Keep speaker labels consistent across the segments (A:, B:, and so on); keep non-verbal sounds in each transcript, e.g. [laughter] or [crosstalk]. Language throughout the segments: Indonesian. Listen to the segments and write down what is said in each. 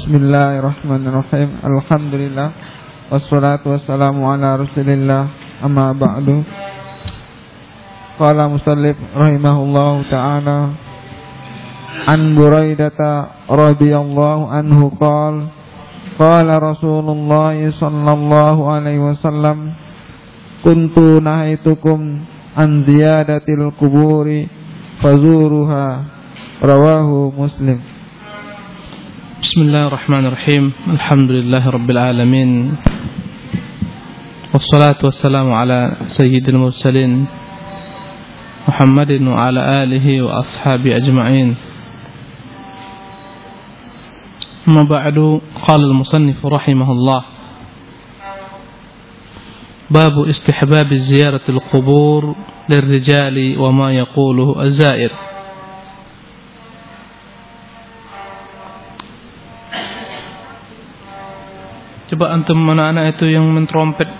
A: Bismillahirrahmanirrahim. Alhamdulillah. Wassalatu wassalamu ala Rasulillah. Amma ba'du. Qala musallif rahimahullahu ta'ala an Buraidata radhiyallahu anhu qala qala Rasulullah sallallahu alaihi wasallam kuntu nahaitukum an ziyadatil kuburi fazuruha rawahu Muslim
B: بسم الله الرحمن الرحيم الحمد لله رب العالمين والصلاة والسلام على سيد المرسلين محمد وعلى آله وأصحابه أجمعين أما بعد قال المصنف رحمه الله باب استحباب زيارة القبور للرجال وما يقوله الزائر Coba antum mana anak itu yang mentrompet.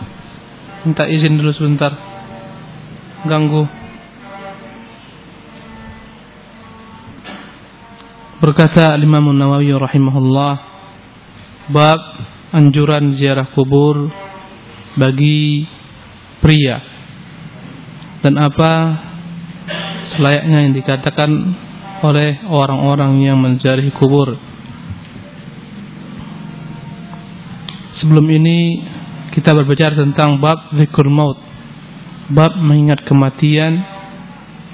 B: Minta izin dulu sebentar. Ganggu. Berkata Imam Nawawi rahimahullah Bab anjuran ziarah kubur Bagi pria. Dan apa Selayaknya yang dikatakan Oleh orang-orang yang menziarahi kubur Sebelum ini kita berbicara tentang bab zikr maut. Bab mengingat kematian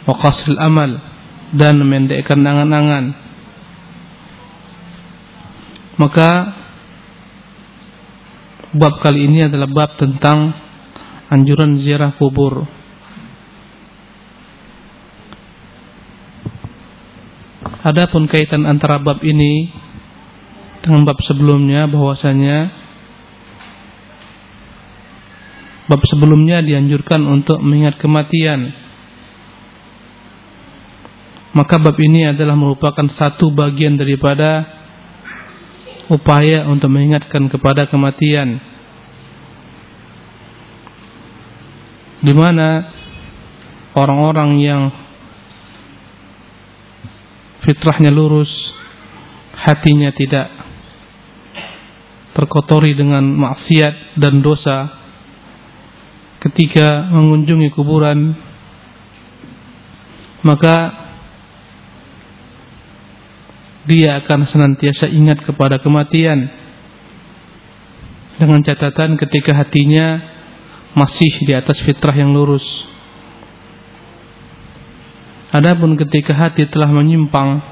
B: wa qasril amal dan memendekkan angan-angan. Maka bab kali ini adalah bab tentang anjuran ziarah kubur. Adapun kaitan antara bab ini dengan bab sebelumnya bahwasanya Bab sebelumnya dianjurkan untuk mengingat kematian. Maka bab ini adalah merupakan satu bagian daripada upaya untuk mengingatkan kepada kematian. Di mana orang-orang yang fitrahnya lurus, hatinya tidak terkotori dengan maksiat dan dosa, ketika mengunjungi kuburan maka dia akan senantiasa ingat kepada kematian. Dengan catatan ketika hatinya masih di atas fitrah yang lurus. Adapun ketika hati telah menyimpang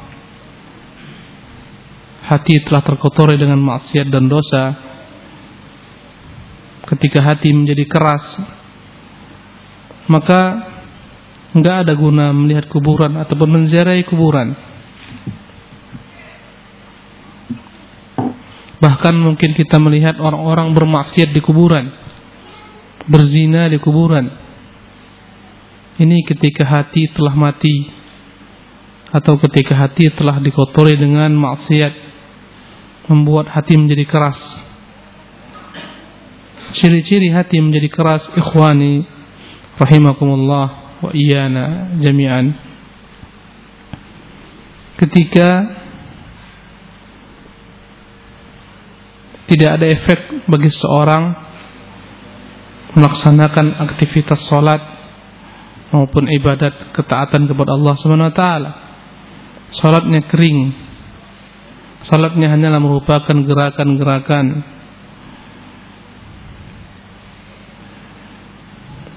B: hati telah terkotori dengan maksiat dan dosa. Ketika hati menjadi keras maka nggak ada guna melihat kuburan ataupun menziarahi kuburan. Bahkan mungkin kita melihat orang-orang bermaksiat di kuburan, berzina di kuburan. Ini ketika hati telah mati atau ketika hati telah dikotori dengan maksiat membuat hati menjadi keras. Ciri-ciri hati menjadi keras ikhwani rahimakumullah wa iyana jami'an ketika tidak ada efek bagi seorang melaksanakan aktivitas salat maupun ibadat ketaatan kepada Allah Subhanahu wa kering. Salatnya hanyalah merupakan gerakan-gerakan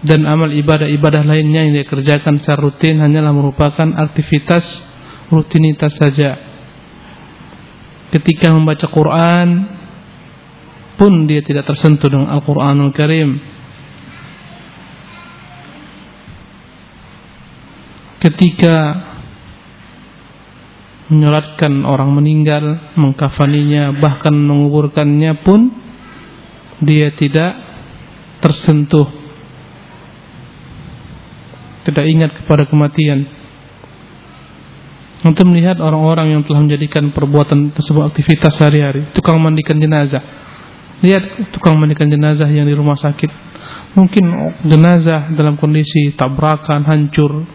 B: dan amal ibadah-ibadah lainnya yang dia kerjakan secara rutin hanyalah merupakan aktivitas rutinitas saja. Ketika membaca Quran pun dia tidak tersentuh dengan Al-Qur'anul Karim. Ketika menyolatkan orang meninggal, mengkafaninya, bahkan menguburkannya pun dia tidak tersentuh tidak ingat kepada kematian. Untuk melihat orang-orang yang telah menjadikan perbuatan tersebut aktivitas sehari-hari, tukang mandikan jenazah. Lihat tukang mandikan jenazah yang di rumah sakit. Mungkin jenazah dalam kondisi tabrakan, hancur.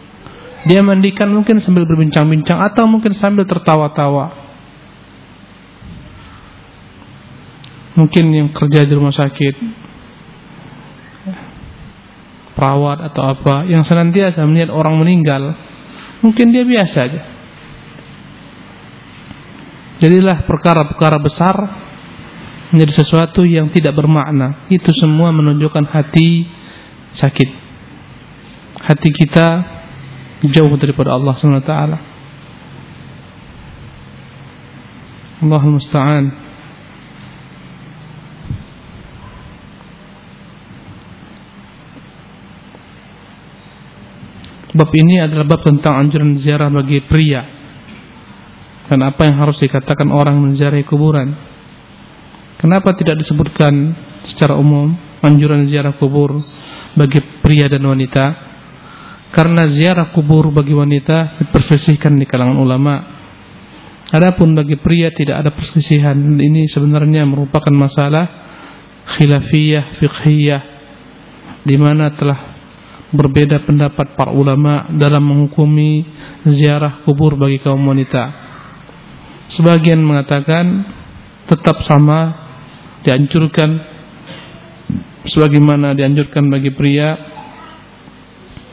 B: Dia mandikan mungkin sambil berbincang-bincang atau mungkin sambil tertawa-tawa. mungkin yang kerja di rumah sakit perawat atau apa yang senantiasa melihat orang meninggal mungkin dia biasa aja. Jadilah perkara-perkara besar menjadi sesuatu yang tidak bermakna. Itu semua menunjukkan hati sakit. Hati kita jauh daripada Allah Subhanahu wa taala. Allahul musta'an Bab ini adalah bab tentang anjuran ziarah bagi pria dan apa yang harus dikatakan orang menziarahi kuburan. Kenapa tidak disebutkan secara umum anjuran ziarah kubur bagi pria dan wanita? Karena ziarah kubur bagi wanita diperselisihkan di kalangan ulama. Adapun bagi pria tidak ada perselisihan. Ini sebenarnya merupakan masalah khilafiyah fiqhiyah di mana telah berbeda pendapat para ulama dalam menghukumi ziarah kubur bagi kaum wanita. Sebagian mengatakan tetap sama dianjurkan sebagaimana dianjurkan bagi pria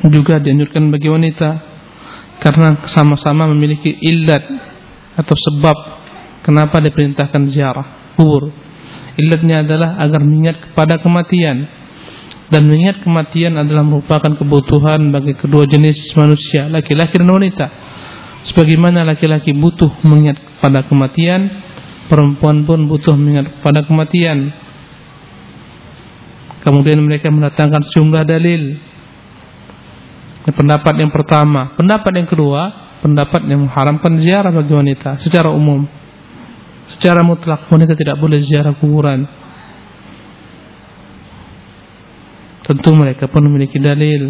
B: juga dianjurkan bagi wanita karena sama-sama memiliki illat atau sebab kenapa diperintahkan ziarah kubur. Illatnya adalah agar mengingat kepada kematian dan mengingat kematian adalah merupakan kebutuhan bagi kedua jenis manusia, laki-laki dan wanita. Sebagaimana laki-laki butuh mengingat pada kematian, perempuan pun butuh mengingat pada kematian. Kemudian mereka mendatangkan sejumlah dalil. Pendapat yang pertama, pendapat yang kedua, pendapat yang mengharamkan ziarah bagi wanita secara umum. Secara mutlak wanita tidak boleh ziarah kuburan. Tentu mereka pun memiliki dalil.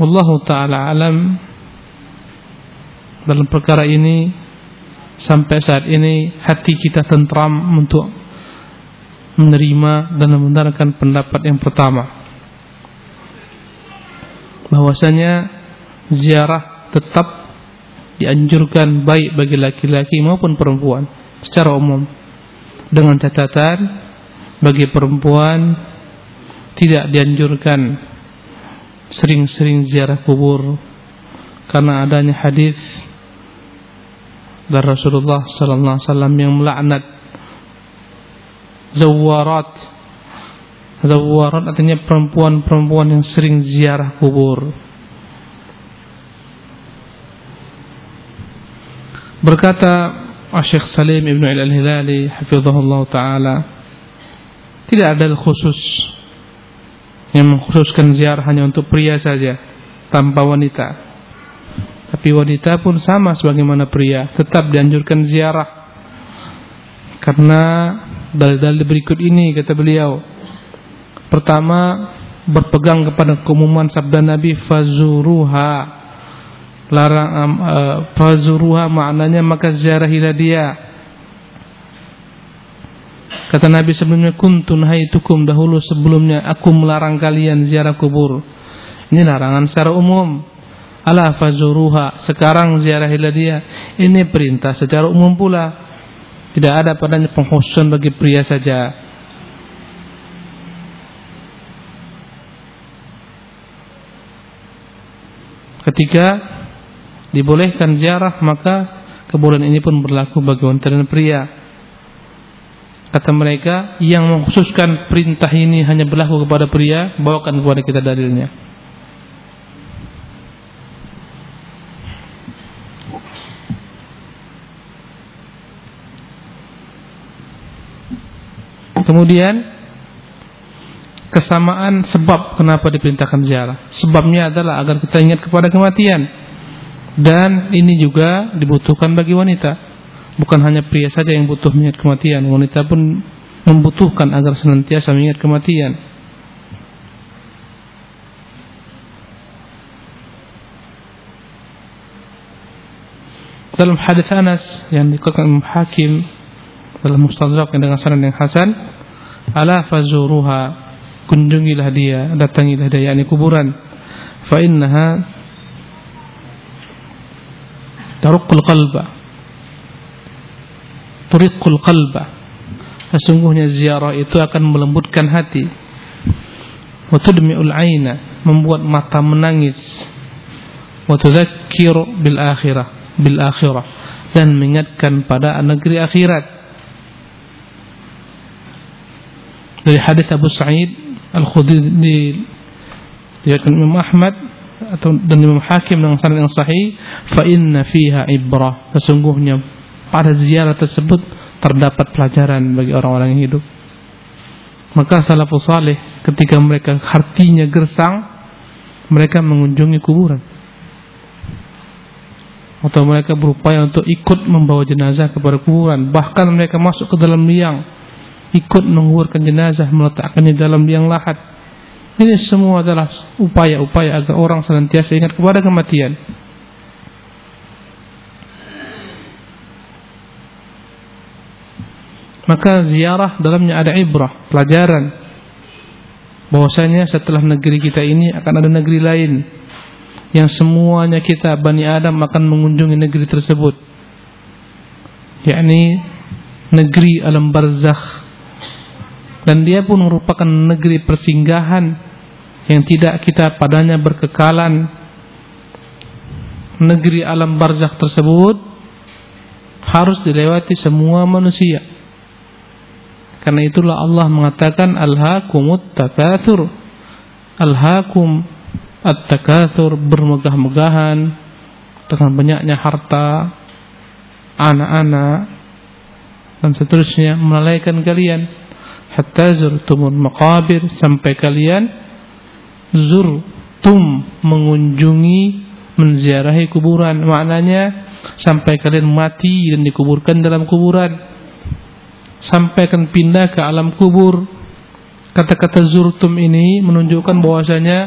B: Wallahu taala alam. Dalam perkara ini sampai saat ini hati kita tentram untuk menerima dan membenarkan pendapat yang pertama. Bahwasanya ziarah tetap dianjurkan baik bagi laki-laki maupun perempuan secara umum dengan catatan bagi perempuan tidak dianjurkan sering-sering ziarah kubur karena adanya hadis dari Rasulullah sallallahu alaihi wasallam yang melaknat zawarat. Zawarat artinya perempuan-perempuan yang sering ziarah kubur. Berkata Syekh Salim Ibn Al-Hilali hafizahullah taala tidak ada khusus yang mengkhususkan ziarah hanya untuk pria saja tanpa wanita. Tapi wanita pun sama sebagaimana pria, tetap dianjurkan ziarah. Karena dalil-dalil berikut ini kata beliau. Pertama, berpegang kepada keumuman sabda Nabi fazuruha larang uh, fazuruha maknanya maka ziarahilah dia. Kata Nabi sebelumnya kuntun haitukum. Dahulu sebelumnya aku melarang kalian ziarah kubur. Ini larangan secara umum. Ala fazuruha. Sekarang ziarahilah dia. Ini perintah secara umum pula. Tidak ada padanya pengkhususan bagi pria saja. Ketika dibolehkan ziarah maka kebolehan ini pun berlaku bagi wanita dan pria. Kata mereka yang mengkhususkan perintah ini hanya berlaku kepada pria, bawakan kepada kita dalilnya. Kemudian kesamaan sebab kenapa diperintahkan ziarah. Sebabnya adalah agar kita ingat kepada kematian dan ini juga dibutuhkan bagi wanita. Bukan hanya pria saja yang butuh mengingat kematian, wanita pun membutuhkan agar senantiasa mengingat kematian. Dalam hadis Anas yang dikatakan Hakim dalam Mustadrak yang dengan sanad yang hasan, ala fazuruha kunjungilah dia, datangilah dia yakni kuburan. Fa innaha taruqul qalba. Turiqul qalba. Sesungguhnya ziarah itu akan melembutkan hati. Wa aina. Membuat mata menangis. Wa bil akhirah. Bil akhirah. Dan mengingatkan pada negeri akhirat. Dari hadis Abu Sa'id Al-Khudri. Diriwayatkan Imam Ahmad atau dan Imam Hakim dengan sanad yang sahih fa inna fiha ibrah. Sesungguhnya pada ziarah tersebut terdapat pelajaran bagi orang-orang yang hidup. Maka salafus saleh ketika mereka hatinya gersang mereka mengunjungi kuburan. Atau mereka berupaya untuk ikut membawa jenazah kepada kuburan. Bahkan mereka masuk ke dalam liang ikut menguburkan jenazah meletakkannya dalam liang lahat ini semua adalah upaya-upaya agar orang senantiasa ingat kepada kematian. Maka ziarah dalamnya ada ibrah, pelajaran. Bahwasanya setelah negeri kita ini akan ada negeri lain yang semuanya kita Bani Adam akan mengunjungi negeri tersebut. yakni negeri alam barzakh dan dia pun merupakan negeri persinggahan yang tidak kita padanya berkekalan negeri alam barzakh tersebut harus dilewati semua manusia. Karena itulah Allah mengatakan alhaakumut takatsur. Alhaakum at-takatsur bermegah-megahan dengan banyaknya harta anak-anak dan seterusnya melalaikan kalian. Hatta zurtumul maqabir sampai kalian zurtum mengunjungi menziarahi kuburan. Maknanya sampai kalian mati dan dikuburkan dalam kuburan. Sampai akan pindah ke alam kubur. Kata-kata zurtum ini menunjukkan bahwasanya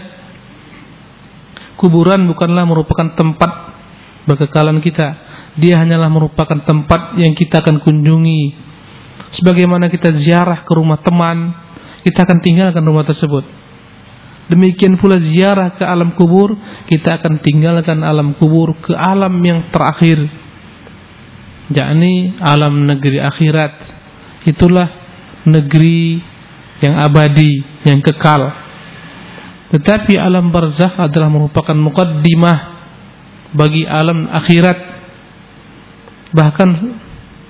B: kuburan bukanlah merupakan tempat berkekalan kita. Dia hanyalah merupakan tempat yang kita akan kunjungi. Sebagaimana kita ziarah ke rumah teman kita akan tinggalkan rumah tersebut Demikian pula ziarah ke alam kubur, kita akan tinggalkan alam kubur ke alam yang terakhir. yakni alam negeri akhirat. Itulah negeri yang abadi, yang kekal. Tetapi alam barzakh adalah merupakan mukaddimah bagi alam akhirat. Bahkan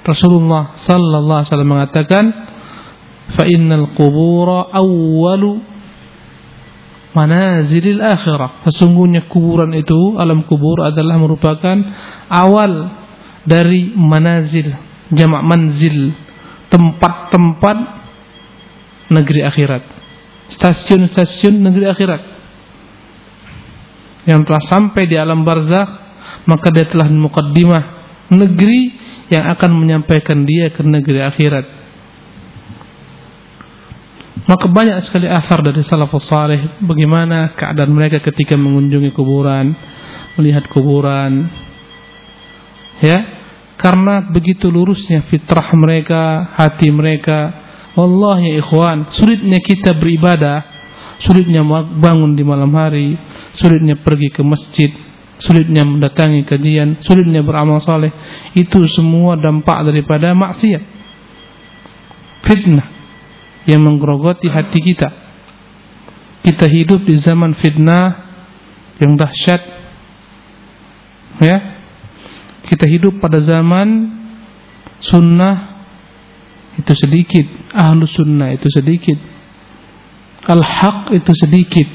B: Rasulullah sallallahu alaihi wasallam mengatakan, "Fa innal qubura awwalu manazilil akhirah. Sesungguhnya kuburan itu, alam kubur adalah merupakan awal dari manazil, jamak manzil, tempat-tempat negeri akhirat. Stasiun-stasiun negeri akhirat. Yang telah sampai di alam barzakh, maka dia telah mukaddimah negeri yang akan menyampaikan dia ke negeri akhirat. Maka banyak sekali asar dari salafus saleh bagaimana keadaan mereka ketika mengunjungi kuburan, melihat kuburan. Ya, karena begitu lurusnya fitrah mereka, hati mereka. Allah ya ikhwan, sulitnya kita beribadah, sulitnya bangun di malam hari, sulitnya pergi ke masjid, sulitnya mendatangi kajian, sulitnya beramal saleh. Itu semua dampak daripada maksiat. Fitnah yang menggerogoti hati kita. Kita hidup di zaman fitnah yang dahsyat. Ya. Kita hidup pada zaman sunnah itu sedikit, ahlu sunnah itu sedikit. Al-haq itu sedikit.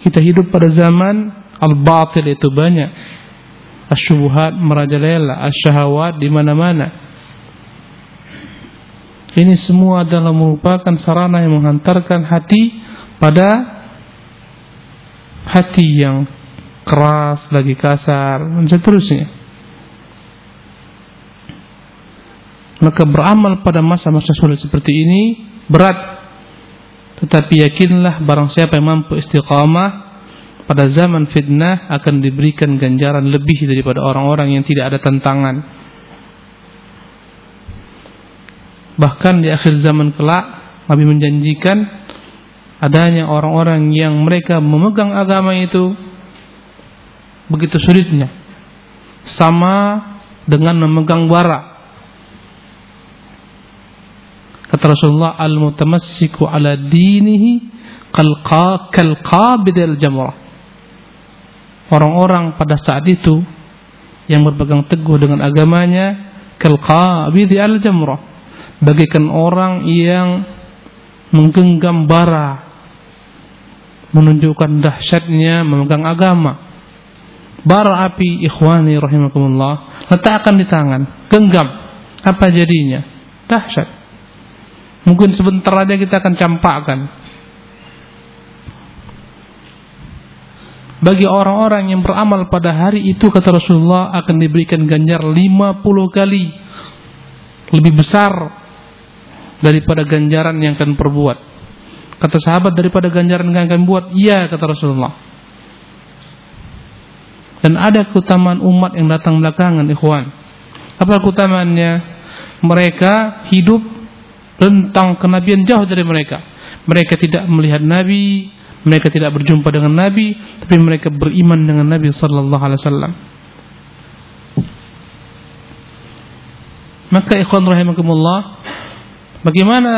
B: Kita hidup pada zaman al-batil itu banyak. Asyubuhat merajalela, asyahawat di mana-mana. Ini semua adalah merupakan sarana yang menghantarkan hati pada hati yang keras, lagi kasar, dan seterusnya. Maka beramal pada masa-masa sulit seperti ini berat. Tetapi yakinlah barang siapa yang mampu istiqamah pada zaman fitnah akan diberikan ganjaran lebih daripada orang-orang yang tidak ada tantangan. Bahkan di akhir zaman kelak Nabi menjanjikan adanya orang-orang yang mereka memegang agama itu begitu sulitnya. Sama dengan memegang bara. Kata Rasulullah, al-mutamassiku ala dinihi kal qabid al-jamrah. Orang-orang pada saat itu yang berpegang teguh dengan agamanya kal qabid al-jamrah. Bagikan orang yang menggenggam bara menunjukkan dahsyatnya memegang agama. Bara api ikhwani rahimakumullah letakkan di tangan, genggam. Apa jadinya? Dahsyat. Mungkin sebentar aja kita akan campakkan. Bagi orang-orang yang beramal pada hari itu kata Rasulullah akan diberikan ganjar 50 kali lebih besar daripada ganjaran yang akan perbuat. Kata sahabat daripada ganjaran yang akan buat, iya kata Rasulullah. Dan ada keutamaan umat yang datang belakangan, ikhwan. Apa keutamaannya? Mereka hidup tentang kenabian jauh dari mereka. Mereka tidak melihat Nabi, mereka tidak berjumpa dengan Nabi, tapi mereka beriman dengan Nabi sallallahu alaihi wasallam. Maka ikhwan rahimakumullah, bagaimana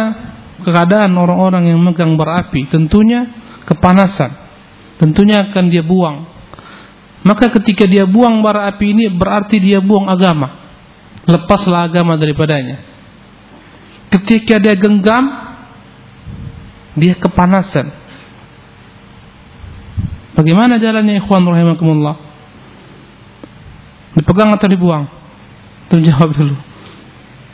B: keadaan orang-orang yang memegang berapi? Tentunya kepanasan. Tentunya akan dia buang. Maka ketika dia buang bara api ini berarti dia buang agama. Lepaslah agama daripadanya. Ketika dia genggam, dia kepanasan. Bagaimana jalannya ikhwan rahimakumullah? Dipegang atau dibuang? Terjawab dulu.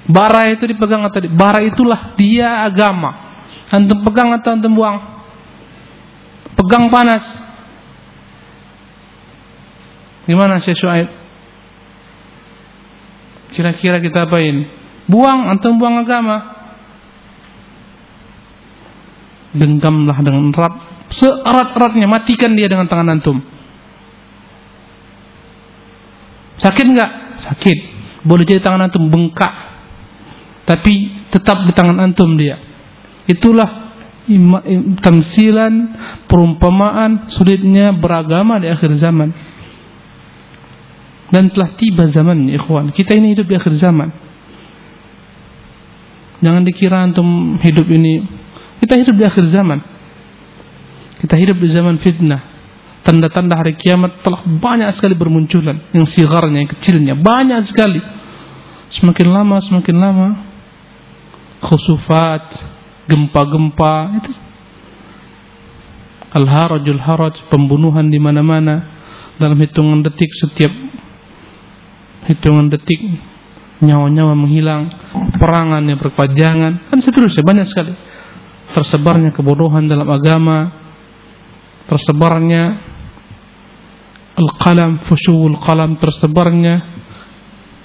B: Bara itu dipegang atau di... Bara itulah dia agama. Antum pegang atau antum buang? Pegang panas. Gimana Syekh Shu'aib? Kira-kira kita apain? Buang, antum buang agama. Genggamlah dengan erat, seerat-eratnya, matikan dia dengan tangan antum. Sakit enggak? Sakit. Boleh jadi tangan antum bengkak. Tapi tetap di tangan antum dia. Itulah tamsilan perumpamaan sulitnya beragama di akhir zaman. Dan telah tiba zaman ikhwan. Kita ini hidup di akhir zaman. Jangan dikira antum hidup ini kita hidup di akhir zaman. Kita hidup di zaman fitnah. Tanda-tanda hari kiamat telah banyak sekali bermunculan. Yang sigarnya, yang kecilnya. Banyak sekali. Semakin lama, semakin lama. Khusufat, gempa-gempa. Itu Al-harajul haraj, pembunuhan di mana-mana. Dalam hitungan detik setiap hitungan detik nyawa-nyawa menghilang, perangan yang berkepanjangan, dan seterusnya banyak sekali. Tersebarnya kebodohan dalam agama, tersebarnya al-qalam, fusyul qalam, tersebarnya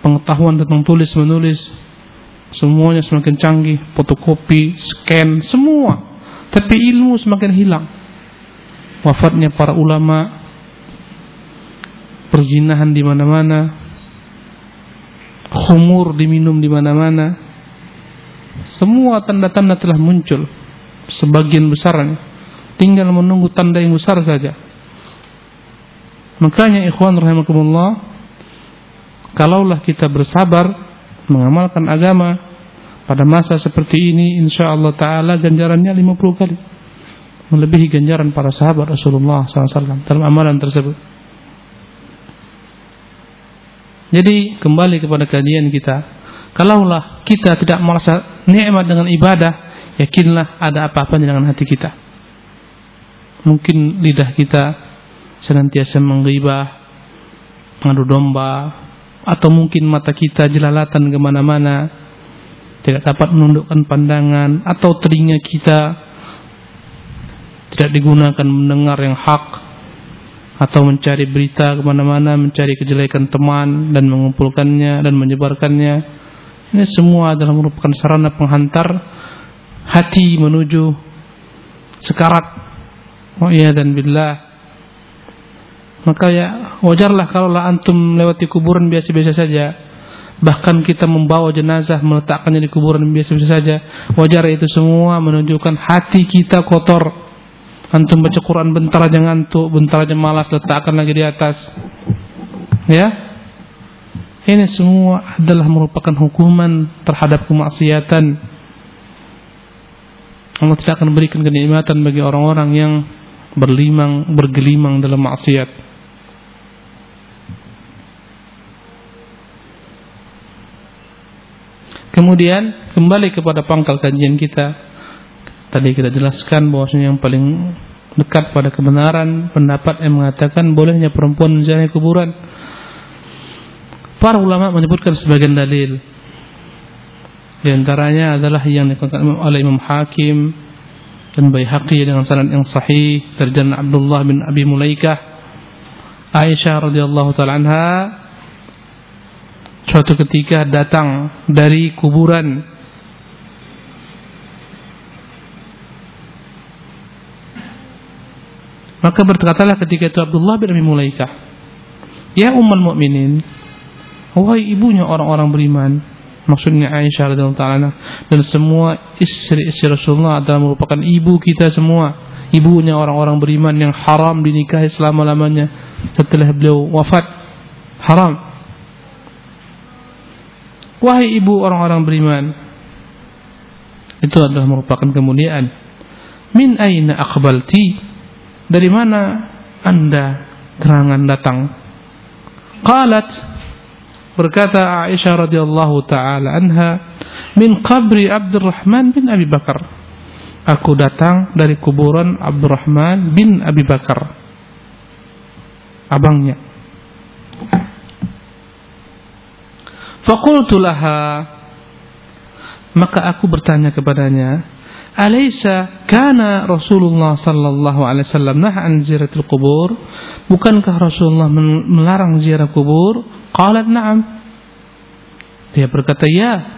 B: pengetahuan tentang tulis menulis, semuanya semakin canggih, fotokopi, scan, semua. Tapi ilmu semakin hilang. Wafatnya para ulama, perzinahan di mana-mana, khumur diminum di mana-mana. Semua tanda-tanda telah muncul. Sebagian besarnya tinggal menunggu tanda yang besar saja. Makanya ikhwan rahimakumullah, kalaulah kita bersabar mengamalkan agama pada masa seperti ini insyaallah taala ganjarannya 50 kali melebihi ganjaran para sahabat Rasulullah SAW dalam amalan tersebut. Jadi kembali kepada kajian kita. Kalaulah kita tidak merasa nikmat dengan ibadah, yakinlah ada apa-apa dengan hati kita. Mungkin lidah kita senantiasa menggibah, mengadu domba, atau mungkin mata kita jelalatan ke mana-mana, tidak dapat menundukkan pandangan, atau telinga kita tidak digunakan mendengar yang hak, atau mencari berita ke mana-mana, mencari kejelekan teman dan mengumpulkannya dan menyebarkannya. Ini semua adalah merupakan sarana penghantar hati menuju sekarat. Oh iya dan billah. Maka ya wajarlah kalau antum lewati kuburan biasa-biasa saja. Bahkan kita membawa jenazah meletakkannya di kuburan biasa-biasa saja. Wajar itu semua menunjukkan hati kita kotor Antum baca Quran bentar aja ngantuk, bentar aja malas, letakkan lagi di atas. Ya. Ini semua adalah merupakan hukuman terhadap kemaksiatan. Allah tidak akan berikan kenikmatan bagi orang-orang yang berlimang, bergelimang dalam maksiat. Kemudian kembali kepada pangkal kajian kita. Tadi kita jelaskan bahwasanya yang paling dekat pada kebenaran pendapat yang mengatakan bolehnya perempuan menziarahi kuburan. Para ulama menyebutkan sebagian dalil di antaranya adalah yang dikatakan oleh Imam Hakim dan Baihaqi dengan sanad yang sahih dari Abdullah bin Abi Mulaikah Aisyah radhiyallahu taala anha suatu ketika datang dari kuburan. Maka berkatalah ketika itu Abdullah bin Abi Mulaikah ya ummul mukminin wahai ibunya orang-orang beriman maksudnya Aisyah radhiyallahu taala dan semua istri-istri Rasulullah adalah merupakan ibu kita semua ibunya orang-orang beriman yang haram dinikahi selama-lamanya setelah beliau wafat. Haram wahai ibu orang-orang beriman itu adalah merupakan kemuliaan min aina aqbalti dari mana anda gerangan datang qalat Berkata Aisyah radhiyallahu taala anha, "Min qabri Abdurrahman bin Abi Bakar." Aku datang dari kuburan Abdurrahman bin Abi Bakar. Abangnya. Faqultu laha maka aku bertanya kepadanya, Alaysa kana Rasulullah sallallahu alaihi wasallam naha an kubur? Bukankah Rasulullah melarang ziarah kubur? Qalat na'am. Dia berkata ya.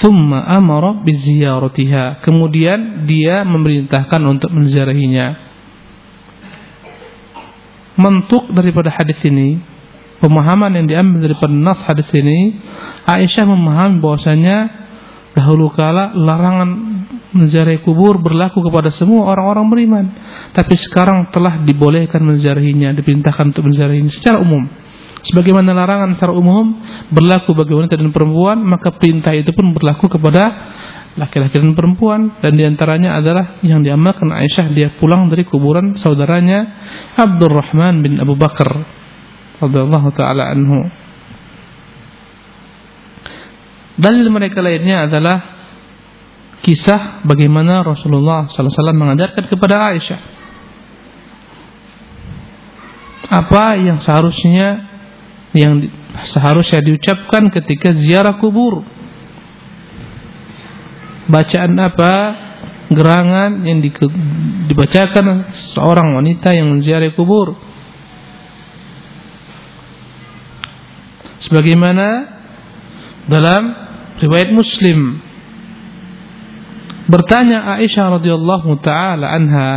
B: Thumma amara biziyaratiha. Kemudian dia memerintahkan untuk menziarahinya. Mentuk daripada hadis ini, pemahaman yang diambil daripada nas hadis ini, Aisyah memahami bahwasanya dahulu kala larangan menziarahi kubur berlaku kepada semua orang-orang beriman. Tapi sekarang telah dibolehkan menziarahinya, diperintahkan untuk menziarahinya secara umum. Sebagaimana larangan secara umum berlaku bagi wanita dan perempuan, maka perintah itu pun berlaku kepada laki-laki dan perempuan dan di antaranya adalah yang diamalkan Aisyah dia pulang dari kuburan saudaranya Abdurrahman bin Abu Bakar radhiyallahu taala anhu. Dalil mereka lainnya adalah kisah bagaimana Rasulullah SAW mengajarkan kepada Aisyah. Apa yang seharusnya yang seharusnya diucapkan ketika ziarah kubur? Bacaan apa? Gerangan yang di, dibacakan seorang wanita yang menziarahi kubur sebagaimana dalam riwayat Muslim Bertanya Aisyah radhiyallahu taala anha,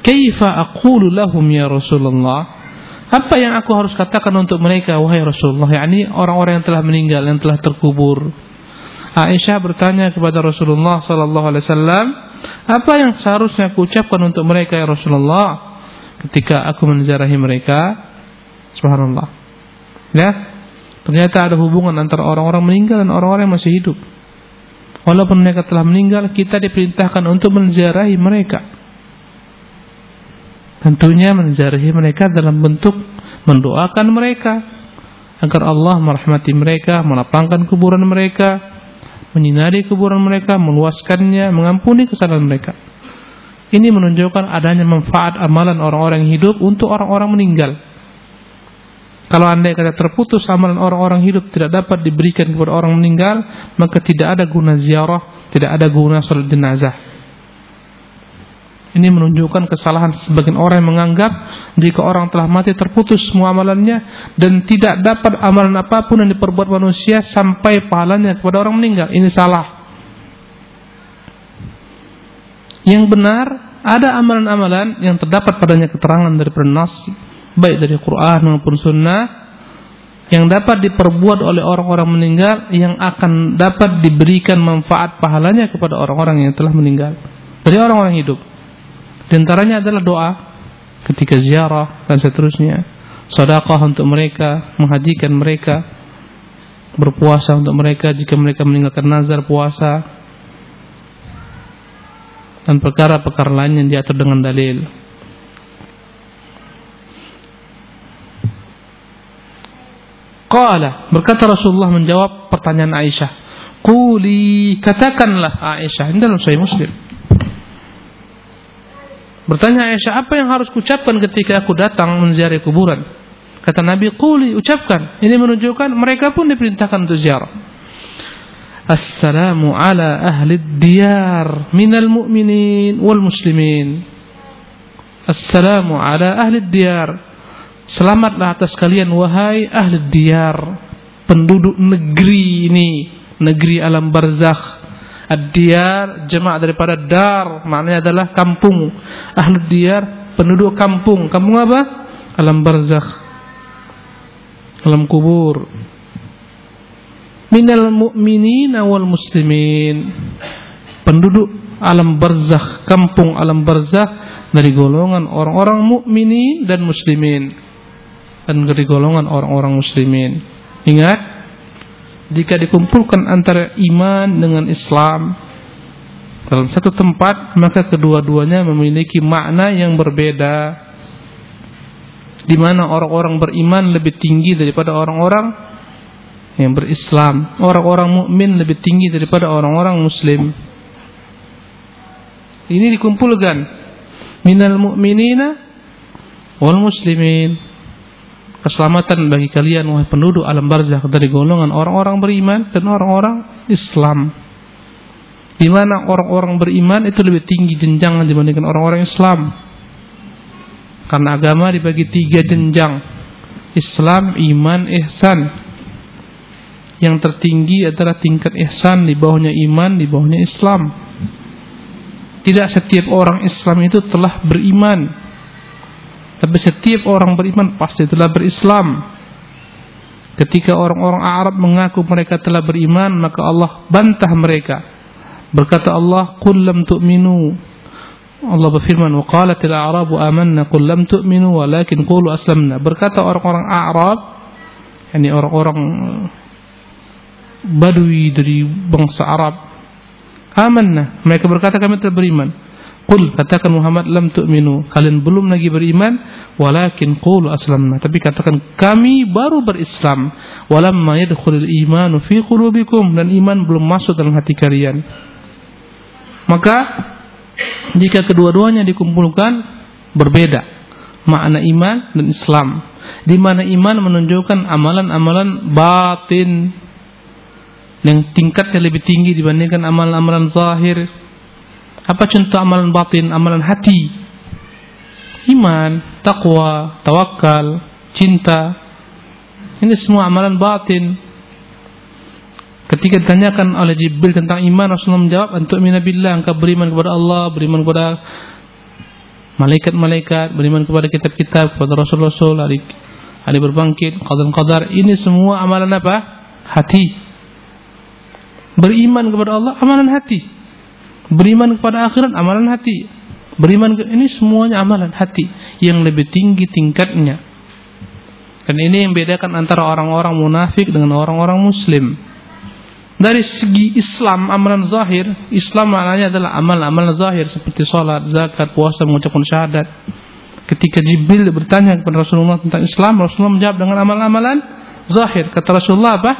B: "Kaifa aqulu lahum ya Rasulullah?" Apa yang aku harus katakan untuk mereka wahai Rasulullah? yakni orang-orang yang telah meninggal, yang telah terkubur. Aisyah bertanya kepada Rasulullah sallallahu alaihi wasallam, "Apa yang seharusnya aku ucapkan untuk mereka ya Rasulullah ketika aku menziarahi mereka?" Subhanallah. Ya. Ternyata ada hubungan antara orang-orang meninggal dan orang-orang yang masih hidup. Walaupun mereka telah meninggal, kita diperintahkan untuk menziarahi mereka. Tentunya menziarahi mereka dalam bentuk mendoakan mereka agar Allah merahmati mereka, melapangkan kuburan mereka, menyinari kuburan mereka, meluaskannya, mengampuni kesalahan mereka. Ini menunjukkan adanya manfaat amalan orang-orang hidup untuk orang-orang meninggal. Kalau anda kata terputus amalan orang-orang hidup tidak dapat diberikan kepada orang meninggal, maka tidak ada guna ziarah, tidak ada guna salat jenazah. Ini menunjukkan kesalahan sebagian orang yang menganggap jika orang telah mati terputus semua amalannya dan tidak dapat amalan apa pun yang diperbuat manusia sampai pahalanya kepada orang meninggal. Ini salah. Yang benar ada amalan-amalan yang terdapat padanya keterangan dari nas baik dari Quran maupun Sunnah yang dapat diperbuat oleh orang-orang meninggal yang akan dapat diberikan manfaat pahalanya kepada orang-orang yang telah meninggal dari orang-orang hidup. Di antaranya adalah doa ketika ziarah dan seterusnya, sedekah untuk mereka, menghajikan mereka, berpuasa untuk mereka jika mereka meninggalkan nazar puasa. dan perkara-perkara lain yang diatur dengan dalil. Qala berkata Rasulullah menjawab pertanyaan Aisyah. Quli katakanlah Aisyah ini dalam Sahih Muslim. Bertanya Aisyah, apa yang harus kucapkan ketika aku datang menziarahi kuburan? Kata Nabi, quli, ucapkan. Ini menunjukkan mereka pun diperintahkan untuk ziarah. Assalamu ala ahli diyar minal mu'minin wal muslimin. Assalamu ala ahli diyar. Selamatlah atas kalian wahai ahli diyar, penduduk negeri ini, negeri alam barzakh. Ad-diyar jemaah daripada dar, maknanya adalah kampung. Ahli diyar penduduk kampung. Kampung apa? Alam barzakh. Alam kubur minal mu'minin wal muslimin penduduk alam barzakh kampung alam barzakh dari golongan orang-orang mukminin dan muslimin dan dari golongan orang-orang muslimin ingat jika dikumpulkan antara iman dengan Islam dalam satu tempat maka kedua-duanya memiliki makna yang berbeda di mana orang-orang beriman lebih tinggi daripada orang-orang yang berislam. Orang-orang mukmin lebih tinggi daripada orang-orang muslim. Ini dikumpulkan minal mu'minina wal muslimin. Keselamatan bagi kalian wahai penduduk alam barzakh dari golongan orang-orang beriman dan orang-orang Islam. Di mana orang-orang beriman itu lebih tinggi jenjang dibandingkan orang-orang Islam. Karena agama dibagi tiga jenjang. Islam, iman, ihsan yang tertinggi adalah tingkat ihsan, di bawahnya iman, di bawahnya Islam. Tidak setiap orang Islam itu telah beriman. Tapi setiap orang beriman pasti telah berislam. Ketika orang-orang Arab mengaku mereka telah beriman, maka Allah bantah mereka. Berkata Allah, "Qul lam tu'minu." Allah berfirman, "Wa qalatil a'rabu amanna qul lam tu'minu walakin qulu aslamna." Berkata orang-orang Arab, yakni orang-orang Badui dari bangsa Arab. Amanna. Mereka berkata kami telah beriman. Qul katakan Muhammad lam tu'minu. Kalian belum lagi beriman, walakin qulu aslamna. Tapi katakan kami baru berislam. Walamma yadkhulul imanu fi qulubikum dan iman belum masuk dalam hati kalian. Maka jika kedua-duanya dikumpulkan berbeda makna iman dan Islam. Di mana iman menunjukkan amalan-amalan batin yang tingkatnya lebih tinggi dibandingkan amalan-amalan zahir. Apa contoh amalan batin, amalan hati? Iman, takwa, tawakal, cinta. Ini semua amalan batin. Ketika ditanyakan oleh Jibril tentang iman, Rasulullah menjawab, "Antuk minabillah, engkau beriman kepada Allah, beriman kepada malaikat-malaikat, beriman kepada kitab-kitab, kepada Rasul-Rasul, hari, hari berbangkit, qadar-qadar. Ini semua amalan apa? Hati. Beriman kepada Allah amalan hati. Beriman kepada akhirat amalan hati. Beriman ke, ini semuanya amalan hati yang lebih tinggi tingkatnya. Dan ini yang bedakan antara orang-orang munafik dengan orang-orang muslim. Dari segi Islam amalan zahir, Islam maknanya adalah amal-amal zahir seperti salat, zakat, puasa, mengucapkan syahadat. Ketika Jibril bertanya kepada Rasulullah tentang Islam, Rasulullah menjawab dengan amal-amalan zahir. Kata Rasulullah apa?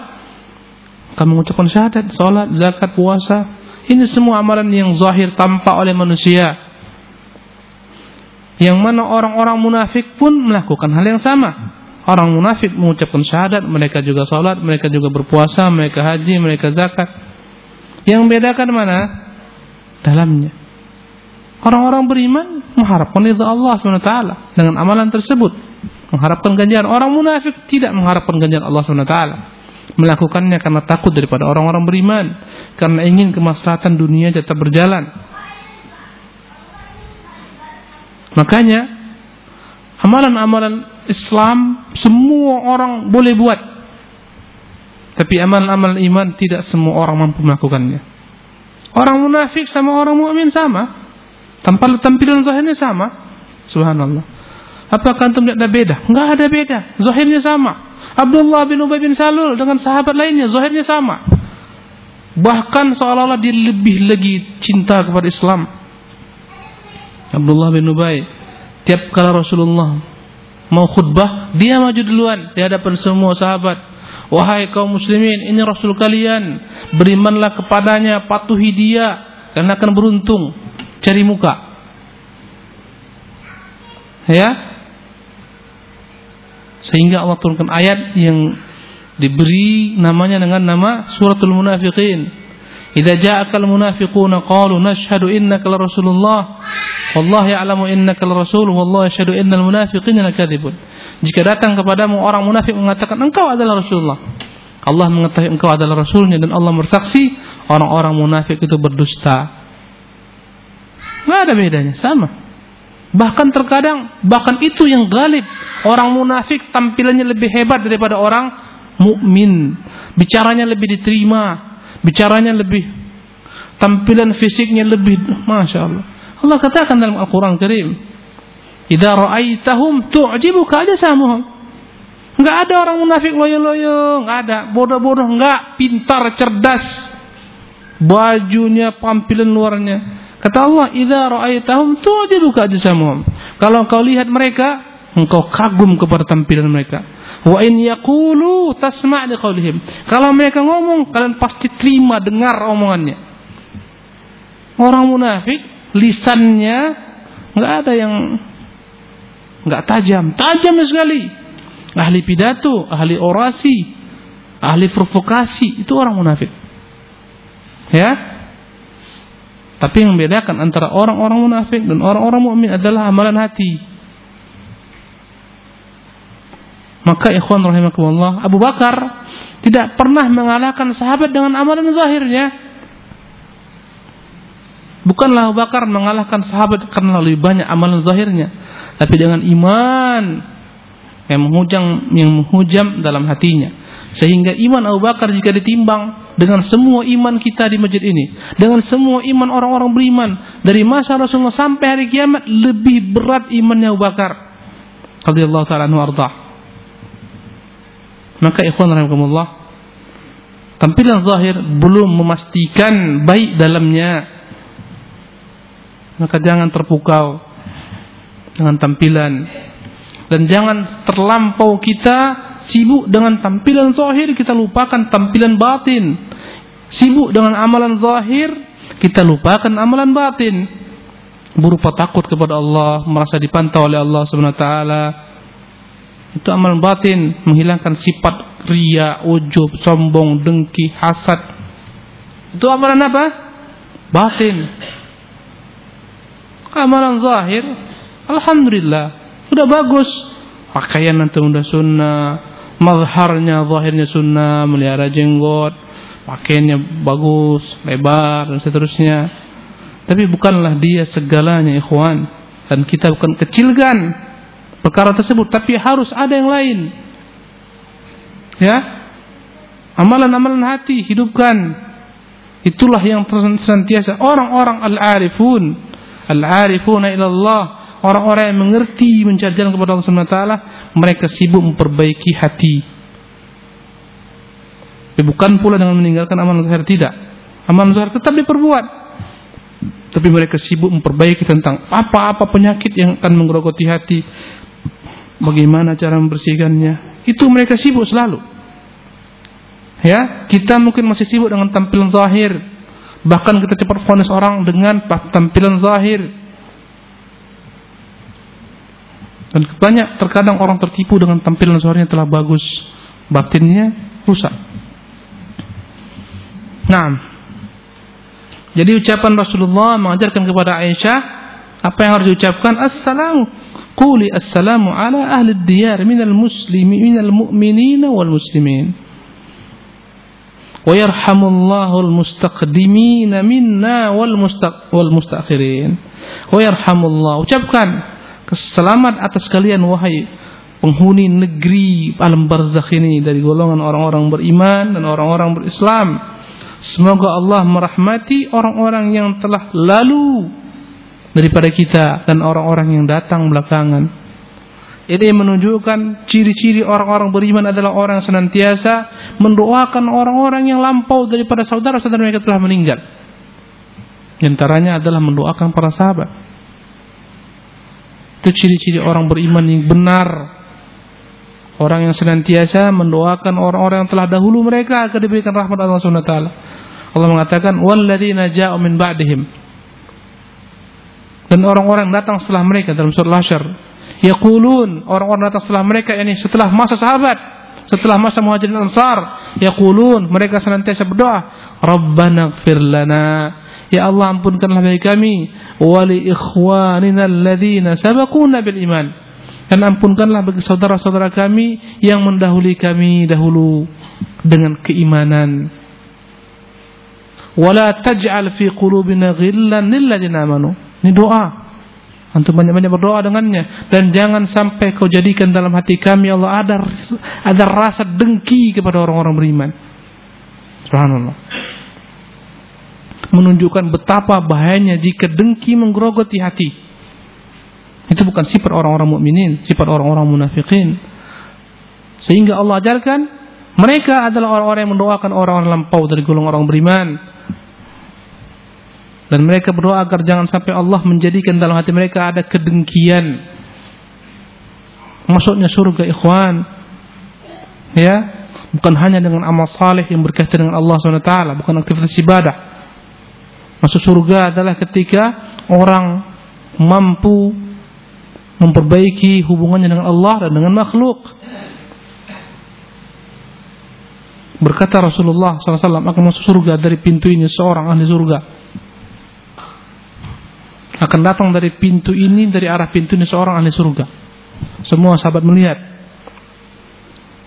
B: Kamu mengucapkan syahadat, salat, zakat, puasa. Ini semua amalan yang zahir tampak oleh manusia. Yang mana orang-orang munafik pun melakukan hal yang sama. Orang munafik mengucapkan syahadat, mereka juga salat, mereka juga berpuasa, mereka haji, mereka zakat. Yang membedakan mana? Dalamnya. Orang-orang beriman mengharapkan ridha Allah SWT dengan amalan tersebut. Mengharapkan ganjaran. Orang munafik tidak mengharapkan ganjaran Allah SWT melakukannya karena takut daripada orang-orang beriman, karena ingin kemaslahatan dunia tetap berjalan. Makanya amalan-amalan Islam semua orang boleh buat. Tapi amalan-amalan iman tidak semua orang mampu melakukannya. Orang munafik sama orang mukmin sama. Tampil tampilan zahirnya sama. Subhanallah. Apakah antum tidak ada beda? Enggak ada beda. Zahirnya sama. Abdullah bin Ubay bin Salul dengan sahabat lainnya zahirnya sama. Bahkan seolah-olah dia lebih lagi cinta kepada Islam. Abdullah bin Ubay tiap kala Rasulullah mau khutbah dia maju duluan di hadapan semua sahabat. Wahai kaum muslimin ini rasul kalian. Berimanlah kepadanya patuhi dia karena akan beruntung. Cari muka. Ya sehingga Allah turunkan ayat yang diberi namanya dengan nama suratul munafiqin. Idza ja'akal munafiquna qalu nashhadu innaka la rasulullah wallahu ya'lamu innaka la rasul wallahu yashhadu innal munafiqina lakadzibun. Jika datang kepadamu orang munafik mengatakan engkau adalah Rasulullah. Allah mengetahui engkau adalah Rasulnya dan Allah bersaksi orang-orang munafik itu berdusta. Tidak ada bedanya, sama bahkan terkadang bahkan itu yang galib. Orang munafik tampilannya lebih hebat daripada orang mukmin. Bicaranya lebih diterima. Bicaranya lebih tampilan fisiknya lebih masya Allah. Allah katakan dalam Al-Quran Karim idza ra'aitahum tu'jibuka samuhum enggak ada orang munafik loyo-loyo enggak ada. Bodoh-bodoh enggak pintar cerdas. Bajunya tampilan luarnya kata Allah idza ra'aitahum tu'jibuka samuhum kalau kau lihat mereka engkau kagum kepada tampilan mereka. Wa in yaqulu tasma' liqaulihim. Kalau mereka ngomong, kalian pasti terima dengar omongannya. Orang munafik lisannya enggak ada yang enggak tajam, tajam sekali. Ahli pidato, ahli orasi, ahli provokasi, itu orang munafik. Ya? Tapi yang membedakan antara orang-orang munafik dan orang-orang mukmin adalah amalan hati. Maka ikhwan rahimakumullah, Abu Bakar tidak pernah mengalahkan sahabat dengan amalan zahirnya. Bukanlah Abu Bakar mengalahkan sahabat karena lebih banyak amalan zahirnya, tapi dengan iman yang menghujam yang menghujam dalam hatinya. Sehingga iman Abu Bakar jika ditimbang dengan semua iman kita di masjid ini, dengan semua iman orang-orang beriman dari masa Rasulullah sampai hari kiamat lebih berat imannya Abu Bakar radhiyallahu taala anhu ardah. Maka ikhwan rahimakumullah tampilan zahir belum memastikan baik dalamnya. Maka jangan terpukau dengan tampilan dan jangan terlampau kita sibuk dengan tampilan zahir kita lupakan tampilan batin. Sibuk dengan amalan zahir kita lupakan amalan batin. Berupa takut kepada Allah, merasa dipantau oleh Allah taala, itu amalan batin menghilangkan sifat ria, ujub, sombong, dengki, hasad. Itu amalan apa? Batin. Amalan zahir, alhamdulillah, sudah bagus. Pakaian nanti sudah sunnah, mazharnya, zahirnya sunnah, melihara jenggot, pakaiannya bagus, lebar dan seterusnya. Tapi bukanlah dia segalanya, ikhwan. Dan kita bukan kecilkan perkara tersebut, tapi harus ada yang lain. Ya. Amalan-amalan hati hidupkan. Itulah yang senantiasa orang-orang al-arifun, al-arifuna ila Allah, orang-orang yang mengerti mencari jalan kepada Allah Subhanahu taala, mereka sibuk memperbaiki hati. Tapi bukan pula dengan meninggalkan amalan zahir tidak. Amalan zahir tetap diperbuat. Tapi mereka sibuk memperbaiki tentang apa-apa penyakit yang akan menggerogoti hati, bagaimana cara membersihkannya. Itu mereka sibuk selalu. Ya, kita mungkin masih sibuk dengan tampilan zahir. Bahkan kita cepat fonis orang dengan tampilan zahir. Dan banyak terkadang orang tertipu dengan tampilan zahirnya telah bagus, batinnya rusak. Nah, jadi ucapan Rasulullah mengajarkan kepada Aisyah apa yang harus diucapkan Assalamu Quli assalamu ala ahli diyar minal muslimi minal mu'minina wal muslimin. Wa yarhamullahu al-mustaqdimina minna wal mustaq wal mustakhirin. Wa yarhamullah. Ucapkan selamat atas kalian wahai penghuni negeri alam barzakh ini dari golongan orang-orang beriman dan orang-orang berislam. Semoga Allah merahmati orang-orang yang telah lalu daripada kita dan orang-orang yang datang belakangan. Ini menunjukkan ciri-ciri orang-orang beriman adalah orang yang senantiasa mendoakan orang-orang yang lampau daripada saudara-saudara mereka telah meninggal. Di antaranya adalah mendoakan para sahabat. Itu ciri-ciri orang beriman yang benar. Orang yang senantiasa mendoakan orang-orang yang telah dahulu mereka agar diberikan rahmat Allah Subhanahu wa. Allah mengatakan walladzina ja'u min ba'dihim. Dan orang-orang datang setelah mereka dalam surah Al-Hasyr. Yaqulun orang-orang datang setelah mereka ini setelah masa sahabat, setelah masa Muhajirin Ansar, yaqulun mereka senantiasa berdoa, Rabbana lana Ya Allah ampunkanlah bagi kami wali ikhwanina alladzina sabaquna bil iman. Dan ampunkanlah bagi saudara-saudara kami yang mendahului kami dahulu dengan keimanan. Wala taj'al fi qulubina ghillan lil ladzina amanu. Ini doa. Antum banyak-banyak berdoa dengannya dan jangan sampai kau jadikan dalam hati kami Allah ada ada rasa dengki kepada orang-orang beriman. Subhanallah menunjukkan betapa bahayanya jika dengki menggerogoti hati. Itu bukan sifat orang-orang mukminin, sifat orang-orang munafikin. Sehingga Allah ajarkan mereka adalah orang-orang yang mendoakan orang-orang lampau dari golongan orang beriman. Dan mereka berdoa agar jangan sampai Allah menjadikan dalam hati mereka ada kedengkian. Maksudnya surga ikhwan. Ya, bukan hanya dengan amal saleh yang berkaitan dengan Allah SWT, bukan aktivitas ibadah Masuk surga adalah ketika orang mampu memperbaiki hubungannya dengan Allah dan dengan makhluk. Berkata Rasulullah SAW akan masuk surga dari pintu ini seorang ahli surga. Akan datang dari pintu ini dari arah pintu ini seorang ahli surga. Semua sahabat melihat.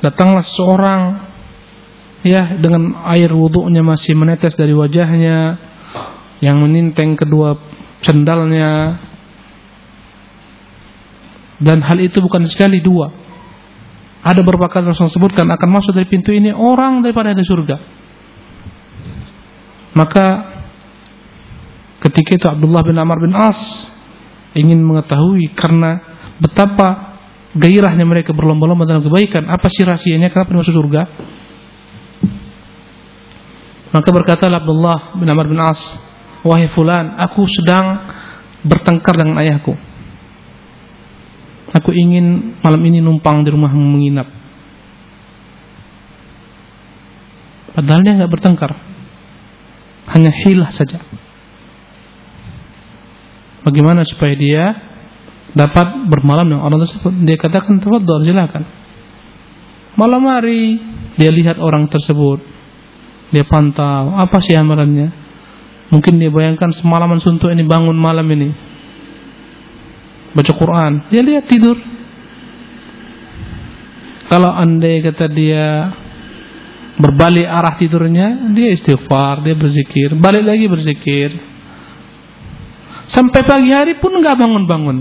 B: Datanglah seorang ya dengan air wudhunya masih menetes dari wajahnya yang meninteng kedua sendalnya. Dan hal itu bukan sekali dua. Ada beberapa kali Rasul sebutkan akan masuk dari pintu ini orang daripada di surga. Maka ketika itu Abdullah bin Amr bin As ingin mengetahui karena betapa gairahnya mereka berlomba-lomba dalam kebaikan apa sih rahasianya kenapa masuk surga? Maka berkata Abdullah bin Amr bin As wahai fulan, aku sedang bertengkar dengan ayahku. Aku ingin malam ini numpang di rumah menginap. Padahal dia nggak bertengkar, hanya hilah saja. Bagaimana supaya dia dapat bermalam dengan orang tersebut? Dia katakan tafadhol silakan. Malam hari dia lihat orang tersebut, dia pantau apa sih amalannya, Mungkin dia bayangkan semalaman suntuk ini bangun malam ini. Baca Quran. Dia lihat tidur. Kalau andai kata dia berbalik arah tidurnya, dia istighfar, dia berzikir, balik lagi berzikir. Sampai pagi hari pun nggak bangun-bangun.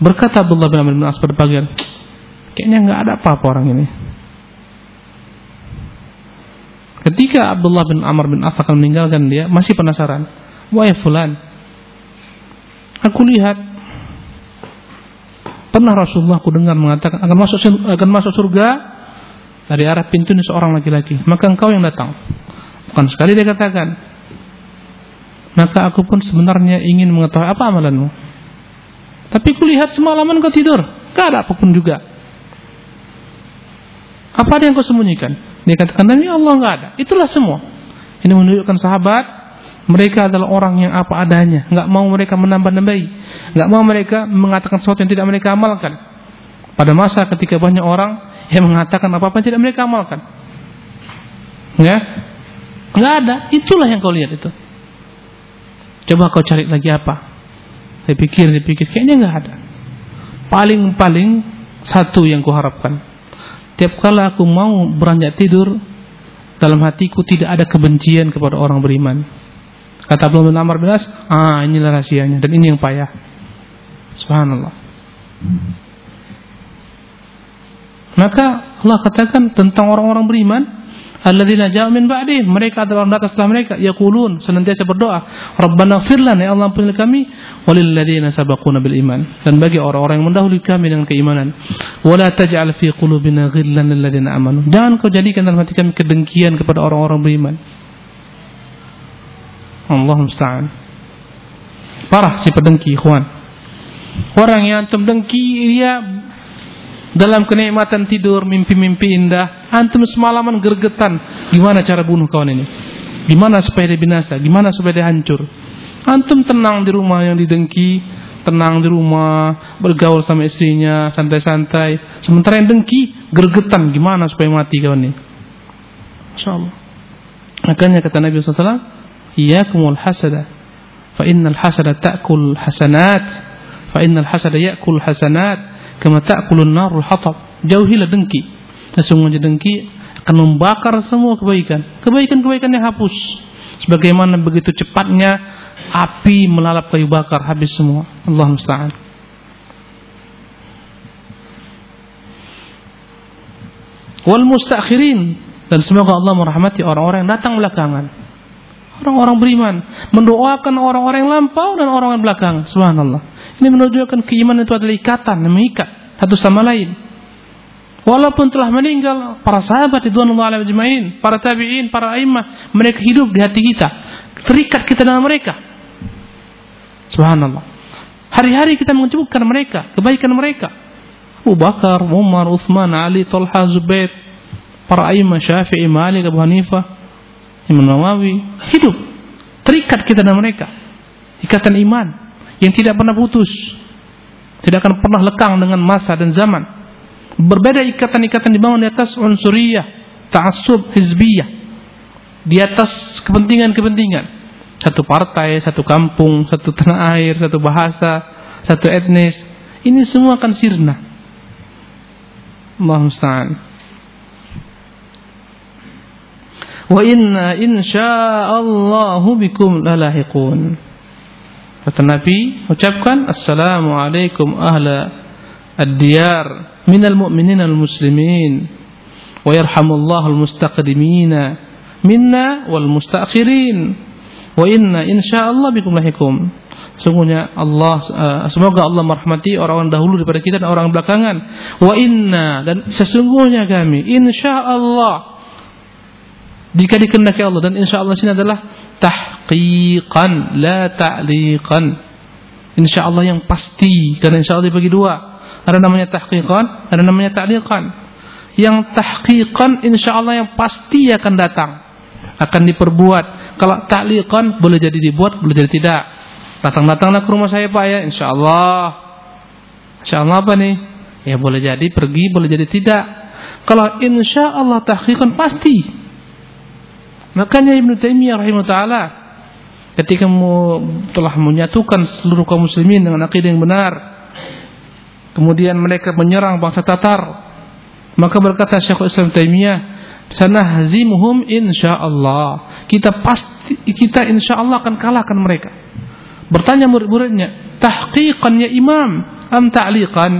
B: Berkata Abdullah bin Amr bin As pada pagi hari, kayaknya nggak ada apa-apa orang ini. Ketika Abdullah bin Amr bin As akan meninggalkan dia, masih penasaran. Wahai fulan, aku lihat pernah Rasulullah aku dengar mengatakan akan masuk akan masuk surga dari arah pintu ini seorang laki-laki. Maka engkau yang datang. Bukan sekali dia katakan. Maka aku pun sebenarnya ingin mengetahui apa amalanmu. Tapi kulihat semalaman kau tidur. Gak ada apa pun juga. Apa ada yang kau sembunyikan? Dia katakan demi Allah nggak ada. Itulah semua. Ini menunjukkan sahabat mereka adalah orang yang apa adanya, nggak mau mereka menambah-nambahi, nggak mau mereka mengatakan sesuatu yang tidak mereka amalkan. Pada masa ketika banyak orang yang mengatakan apa-apa yang tidak mereka amalkan, ya, nggak ada. Itulah yang kau lihat itu. Coba kau cari lagi apa? Saya pikir, saya pikir, kayaknya nggak ada. Paling-paling satu yang kuharapkan Tiap kali aku mau beranjak tidur dalam hatiku tidak ada kebencian kepada orang beriman. Kata Abdullah bin Amr bin As, ah inilah rahasianya dan ini yang payah. Subhanallah. Maka Allah katakan tentang orang-orang beriman, alladzina ja'u min ba'di. Mereka adalah orang datang setelah mereka yaqulun senantiasa berdoa. Rabbana ighfir ya Allah ampunilah kami. Walil ladzina sabaquna bil iman. Dan bagi orang-orang yang mendahului kami dengan keimanan. Wala taj'al fi qulubina ghillan lil amanu. Jangan kau jadikan dalam hati kami kedengkian kepada orang-orang beriman. Allah musta'an. Parah si pedengki ikhwan. Orang yang antum dengki dia dalam kenikmatan tidur, mimpi-mimpi indah, antum semalaman gergetan. Gimana cara bunuh kawan ini? Gimana supaya dia binasa? Gimana supaya dia hancur? Antum tenang di rumah yang didengki, tenang di rumah, bergaul sama istrinya, santai-santai. Sementara yang dengki, gergetan. Gimana supaya mati kawan ini? Insyaallah. Makanya kata Nabi SAW, Iyakumul hasada. Fa innal hasada ta'kul hasanat. Fa innal hasada ya'kul hasanat kama ta'kulun narul hatab. Jauhilah dengki. Sesungguhnya dengki akan membakar semua kebaikan. Kebaikan-kebaikan yang hapus. Sebagaimana begitu cepatnya api melalap kayu bakar habis semua. Allah musta'an. Wal mustakhirin dan semoga Allah merahmati orang-orang yang datang belakangan. Orang-orang beriman mendoakan orang-orang yang lampau dan orang-orang belakang. Subhanallah. Ini menunjukkan keimanan itu adalah ikatan yang mengikat satu sama lain. Walaupun telah meninggal para sahabat ridwanullah alaihi para tabi'in, para a'immah, mereka hidup di hati kita. Terikat kita dengan mereka. Subhanallah. Hari-hari kita menyebutkan mereka, kebaikan mereka. Abu Bakar, Umar, Uthman, Ali, Talha, Zubair, para a'immah Syafi'i, Malik, Abu Hanifah, Imam Nawawi, hidup. Terikat kita dengan mereka. Ikatan iman yang tidak pernah putus. Tidak akan pernah lekang dengan masa dan zaman. Berbeda ikatan-ikatan dibangun di atas unsuriyah, ta'assub, hizbiyah. Di atas kepentingan-kepentingan. Satu partai, satu kampung, satu tanah air, satu bahasa, satu etnis. Ini semua akan sirna. Allah musta'an. Wa inna insya'allahu bikum lalahiqun. Kata Nabi, ucapkan Assalamualaikum ahla ad-diyar minal mu'minin al-muslimin wa yarhamullahu al-mustaqdimina minna wal mustakhirin wa inna insyaallah bikum lahikum. Sungguhnya Allah uh, semoga Allah merahmati orang-orang dahulu daripada kita dan orang belakangan. Wa inna dan sesungguhnya kami insyaallah. Jika dikehendaki Allah dan insyaallah sini adalah tahqiqan la ta'liqan. Insyaallah yang pasti karena insyaallah dibagi dua. Ada namanya tahqiqan ada namanya ta'liqan. Yang tahqiqan insyaallah yang pasti akan datang akan diperbuat. Kalau ta'liqan boleh jadi dibuat boleh jadi tidak. Datang-datanglah ke rumah saya Pak ya. Insyaallah. Insyaallah apa nih? Ya boleh jadi pergi boleh jadi tidak. Kalau insyaallah tahqiqan pasti Makanya Ibn Taimiyah rahimahullah ketika mu, telah menyatukan seluruh kaum muslimin dengan akidah yang benar, kemudian mereka menyerang bangsa Tatar, maka berkata Syekhul Islam Taimiyah, sanahzimuhum insyaallah. Kita pasti kita insyaallah akan kalahkan mereka. Bertanya murid-muridnya, tahqiqan ya imam am ta'liqan?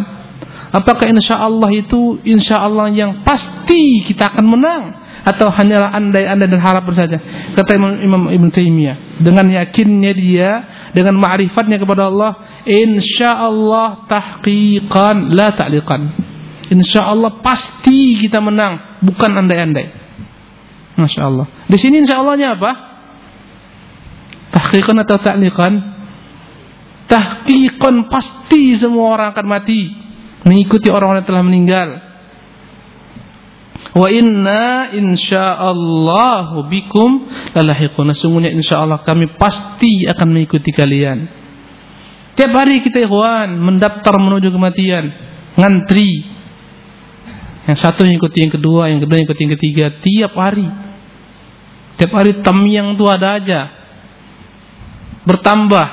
B: Apakah insyaallah itu insyaallah yang pasti kita akan menang? Atau hanyalah andai-andai dan harapan saja. Kata Imam, Imam Ibn Taimiyah dengan yakinnya dia dengan ma'rifatnya kepada Allah insyaallah tahqiqan la ta'liqan. Insyaallah pasti kita menang bukan andai-andai. Masya Allah di sini insyallahnya apa? Tahqiqan atau ta'liqan? Tahqiqan pasti semua orang akan mati mengikuti orang-orang yang telah meninggal Wa inna insyaallahu bikum lalahiqun. Sungguhnya insyaallah kami pasti akan mengikuti kalian. Tiap hari kita ikhwan mendaftar menuju kematian, ngantri. Yang satu mengikuti yang kedua, yang kedua mengikuti yang ketiga tiap hari. Tiap hari tamyang itu ada aja. Bertambah.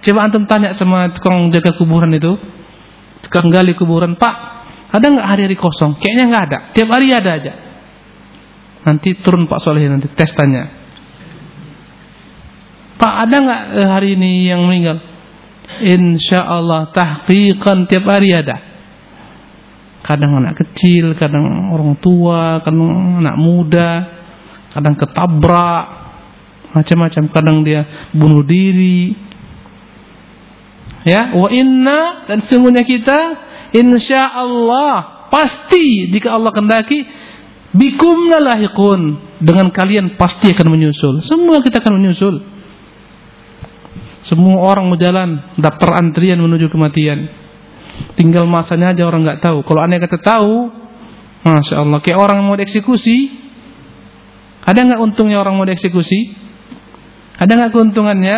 B: Coba antum tanya sama tukang jaga kuburan itu. Tukang gali kuburan, "Pak, ada nggak hari-hari kosong? Kayaknya nggak ada. Tiap hari ada aja. Nanti turun Pak Soleh nanti tes tanya. Pak ada nggak eh, hari ini yang meninggal? Insya Allah tahqiqan tiap hari ada. Kadang anak kecil, kadang orang tua, kadang anak muda, kadang ketabrak, macam-macam. Kadang dia bunuh diri. Ya, wa inna dan sungguhnya kita Insya Allah pasti jika Allah kendaki bikum lahiqun dengan kalian pasti akan menyusul. Semua kita akan menyusul. Semua orang mau jalan, daftar antrian menuju kematian. Tinggal masanya aja orang nggak tahu. Kalau anda kata tahu, masya Allah, kayak orang mau dieksekusi, ada nggak untungnya orang mau dieksekusi? Ada nggak keuntungannya?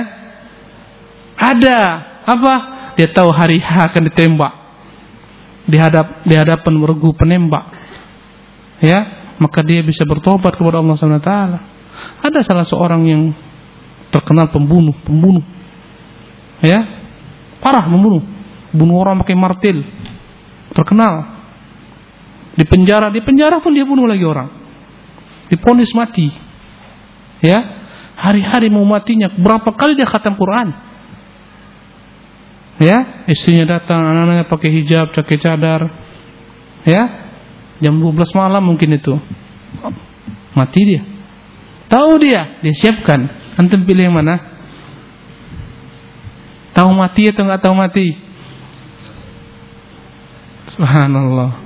B: Ada. Apa? Dia tahu hari H akan ditembak. Di hadap di hadapan regu penembak. Ya, maka dia bisa bertobat kepada Allah Subhanahu wa taala. Ada salah seorang yang terkenal pembunuh, pembunuh. Ya. Parah membunuh. Bunuh orang pakai martil. Terkenal. Di penjara, di penjara pun dia bunuh lagi orang. Diponis mati. Ya. Hari-hari mau matinya berapa kali dia khatam Quran? Ya, istrinya datang, anak-anaknya pakai hijab, pakai cadar. Ya. Jam 12 malam mungkin itu. Mati dia. Tahu dia, dia siapkan. Antum pilih yang mana? Tahu mati atau nggak tahu mati? Subhanallah.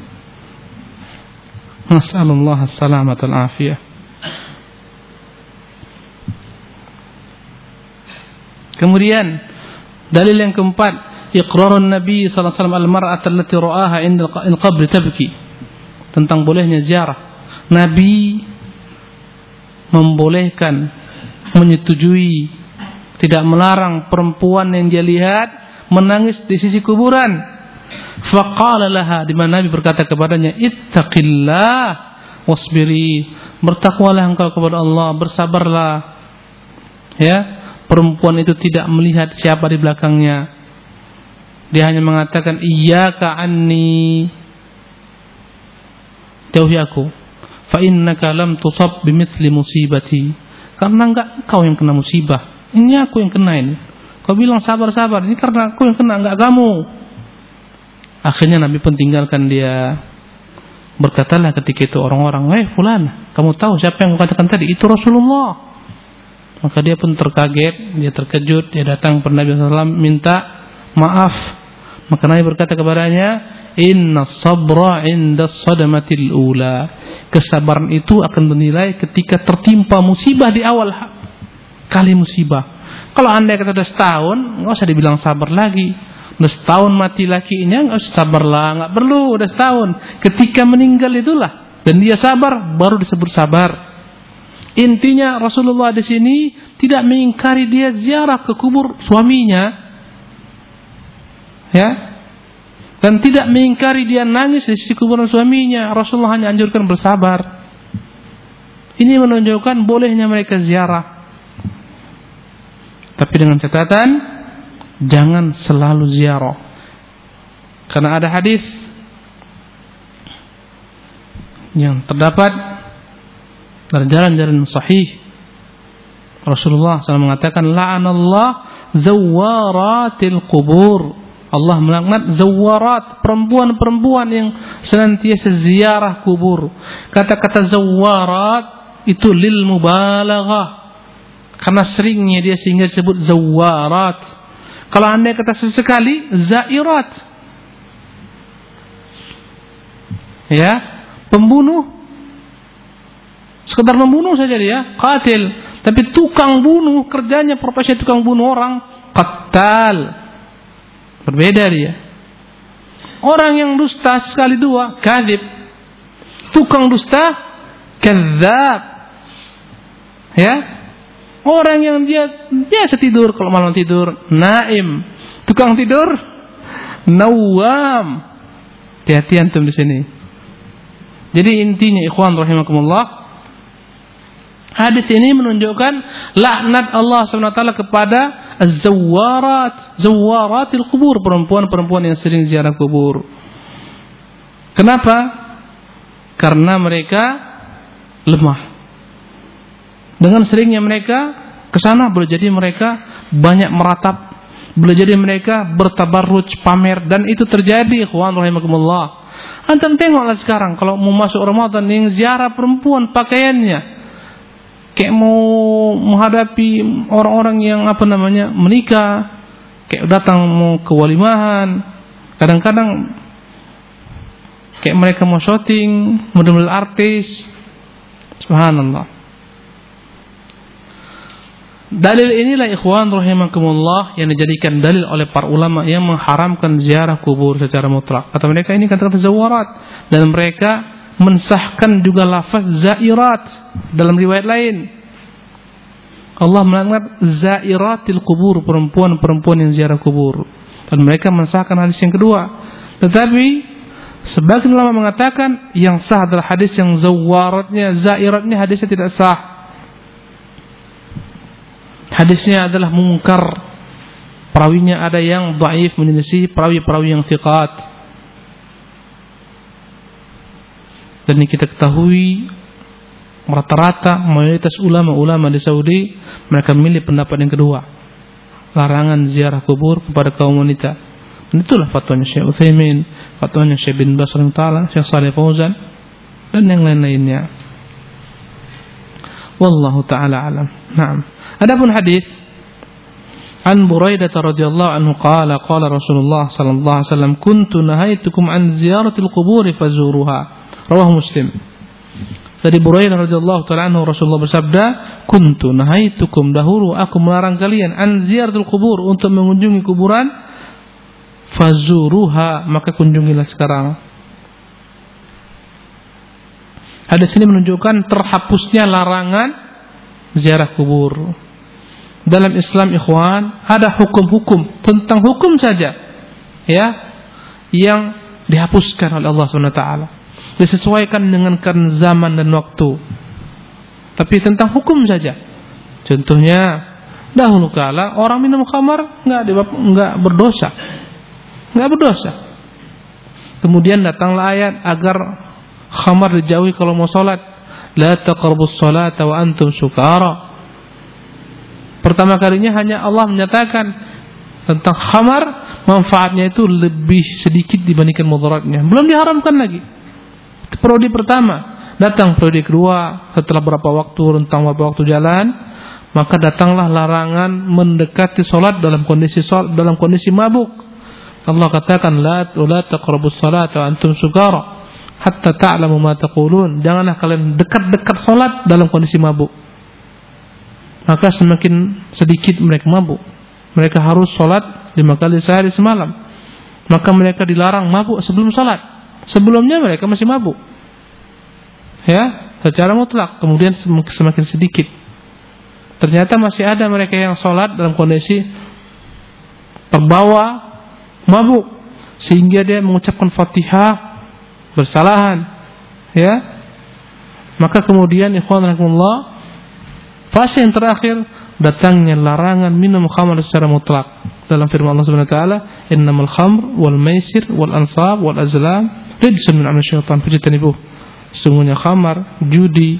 B: Nasallallahu as-salamat al-afiyah. Kemudian dalil yang keempat, iqrarun Nabi sallallahu alaihi wasallam al-mar'at allati ra'aha 'inda al-qabr tabki. Tentang bolehnya ziarah. Nabi membolehkan menyetujui tidak melarang perempuan yang dia lihat menangis di sisi kuburan. Faqala laha di mana Nabi berkata kepadanya, "Ittaqillah wasbiri." Bertakwalah engkau kepada Allah, bersabarlah. Ya, perempuan itu tidak melihat siapa di belakangnya. Dia hanya mengatakan, "Iyyaka anni." Jauhi aku. Fa innaka lam tusab bimithli musibati. Karena enggak kau yang kena musibah. Ini aku yang kena ini. Kau bilang sabar-sabar, ini karena aku yang kena, enggak kamu. Akhirnya Nabi pun tinggalkan dia. Berkatalah ketika itu orang-orang, "Eh, fulan, kamu tahu siapa yang katakan tadi? Itu Rasulullah." Maka dia pun terkaget, dia terkejut, dia datang kepada Nabi SAW minta maaf. Maka Nabi berkata kepadanya, Inna sabra inda sadamatil ula. Kesabaran itu akan bernilai ketika tertimpa musibah di awal kali musibah. Kalau anda kata sudah setahun, nggak usah dibilang sabar lagi. Udah setahun mati lakinya, nggak usah sabarlah, nggak perlu. Udah setahun. Ketika meninggal itulah dan dia sabar, baru disebut sabar. Intinya Rasulullah di sini tidak mengingkari dia ziarah ke kubur suaminya. Ya. Dan tidak mengingkari dia nangis di sisi kuburan suaminya. Rasulullah hanya anjurkan bersabar. Ini menunjukkan bolehnya mereka ziarah. Tapi dengan catatan jangan selalu ziarah. Karena ada hadis yang terdapat dari jalan-jalan sahih Rasulullah SAW mengatakan la'anallah zawaratil kubur Allah melaknat zawarat perempuan-perempuan yang senantiasa ziarah kubur kata-kata zawarat itu lil mubalaghah karena seringnya dia sehingga disebut zawarat. Kalau anda kata sesekali, zairat. Ya, pembunuh. Sekedar membunuh saja dia, katil. Tapi tukang bunuh, kerjanya profesi tukang bunuh orang, katal. Berbeda dia. Orang yang dusta sekali dua, kadib. Tukang dusta, kadzab. Ya, Orang yang dia biasa tidur kalau malam tidur, naim. Tukang tidur, nawam. Hati-hati antum di sini. Jadi intinya ikhwan rahimakumullah, hadis ini menunjukkan laknat Allah SWT kepada az-zawwarat, zawwaratil kubur, perempuan-perempuan yang sering ziarah kubur. Kenapa? Karena mereka lemah. Dengan seringnya mereka ke sana boleh jadi mereka banyak meratap, boleh jadi mereka bertabarruj pamer dan itu terjadi ikhwan rahimakumullah. Antum tengoklah sekarang kalau mau masuk Ramadan yang ziarah perempuan pakaiannya kayak mau menghadapi orang-orang yang apa namanya menikah, kayak datang mau ke walimahan, kadang-kadang kayak mereka mau syuting, model-model artis. Subhanallah. Dalil inilah ikhwan rahimakumullah yang dijadikan dalil oleh para ulama yang mengharamkan ziarah kubur secara mutlak. Kata mereka ini kata-kata zawarat dan mereka mensahkan juga lafaz zairat dalam riwayat lain. Allah melaknat zairatil kubur perempuan-perempuan yang ziarah kubur dan mereka mensahkan hadis yang kedua. Tetapi sebagian ulama mengatakan yang sah adalah hadis yang zawaratnya zairatnya hadisnya tidak sah Hadisnya adalah mungkar. Perawinya ada yang dhaif menyelisih perawi-perawi yang thiqat. Dan kita ketahui rata-rata mayoritas ulama-ulama di Saudi mereka memilih pendapat yang kedua. Larangan ziarah kubur kepada kaum wanita. Dan itulah fatwanya Syekh Utsaimin, fatwanya Syekh bin Bas taala, Syekh Saleh Fauzan dan yang lain-lainnya. Wallahu taala alam. Naam. Adapun hadis An Buraidah radhiyallahu anhu qala qala Rasulullah sallallahu alaihi wasallam kuntu nahaitukum an ziyaratil qubur fazuruha. Rawahu Muslim. Dari Buraidah radhiyallahu taala anhu Rasulullah bersabda, "Kuntu nahaitukum dahulu aku melarang kalian an ziyaratul qubur untuk mengunjungi kuburan fazuruha, maka kunjungilah sekarang." Hadis ini menunjukkan terhapusnya larangan ziarah kubur dalam Islam ikhwan ada hukum-hukum tentang hukum saja ya yang dihapuskan oleh Allah SWT disesuaikan dengan zaman dan waktu. Tapi tentang hukum saja. Contohnya dahulu kala orang minum khamar nggak nggak berdosa. Nggak berdosa. Kemudian datanglah ayat agar khamar dijauhi kalau mau sholat. La taqrabus salata wa antum sukara Pertama kalinya hanya Allah menyatakan tentang khamar manfaatnya itu lebih sedikit dibandingkan mudaratnya. Belum diharamkan lagi. Periode pertama. Datang periode kedua setelah berapa waktu rentang beberapa waktu jalan, maka datanglah larangan mendekati solat dalam kondisi solat, dalam kondisi mabuk. Allah katakan la la taqrabus salata antum sukara hatta ta'lamu ma taqulun. Janganlah kalian dekat-dekat solat dalam kondisi mabuk maka semakin sedikit mereka mabuk. Mereka harus sholat lima kali sehari semalam. Maka mereka dilarang mabuk sebelum sholat. Sebelumnya mereka masih mabuk. Ya, secara mutlak. Kemudian semakin sedikit. Ternyata masih ada mereka yang sholat dalam kondisi terbawa mabuk sehingga dia mengucapkan fatihah bersalahan ya maka kemudian ikhwan rahimakumullah Fase yang terakhir datangnya larangan minum khamr secara mutlak dalam firman Allah Subhanahu wa taala, "Innamal khamr wal maisir wal ansab wal azlam rijsun min amali syaitan fajtanibuh." Sungguhnya khamar, judi,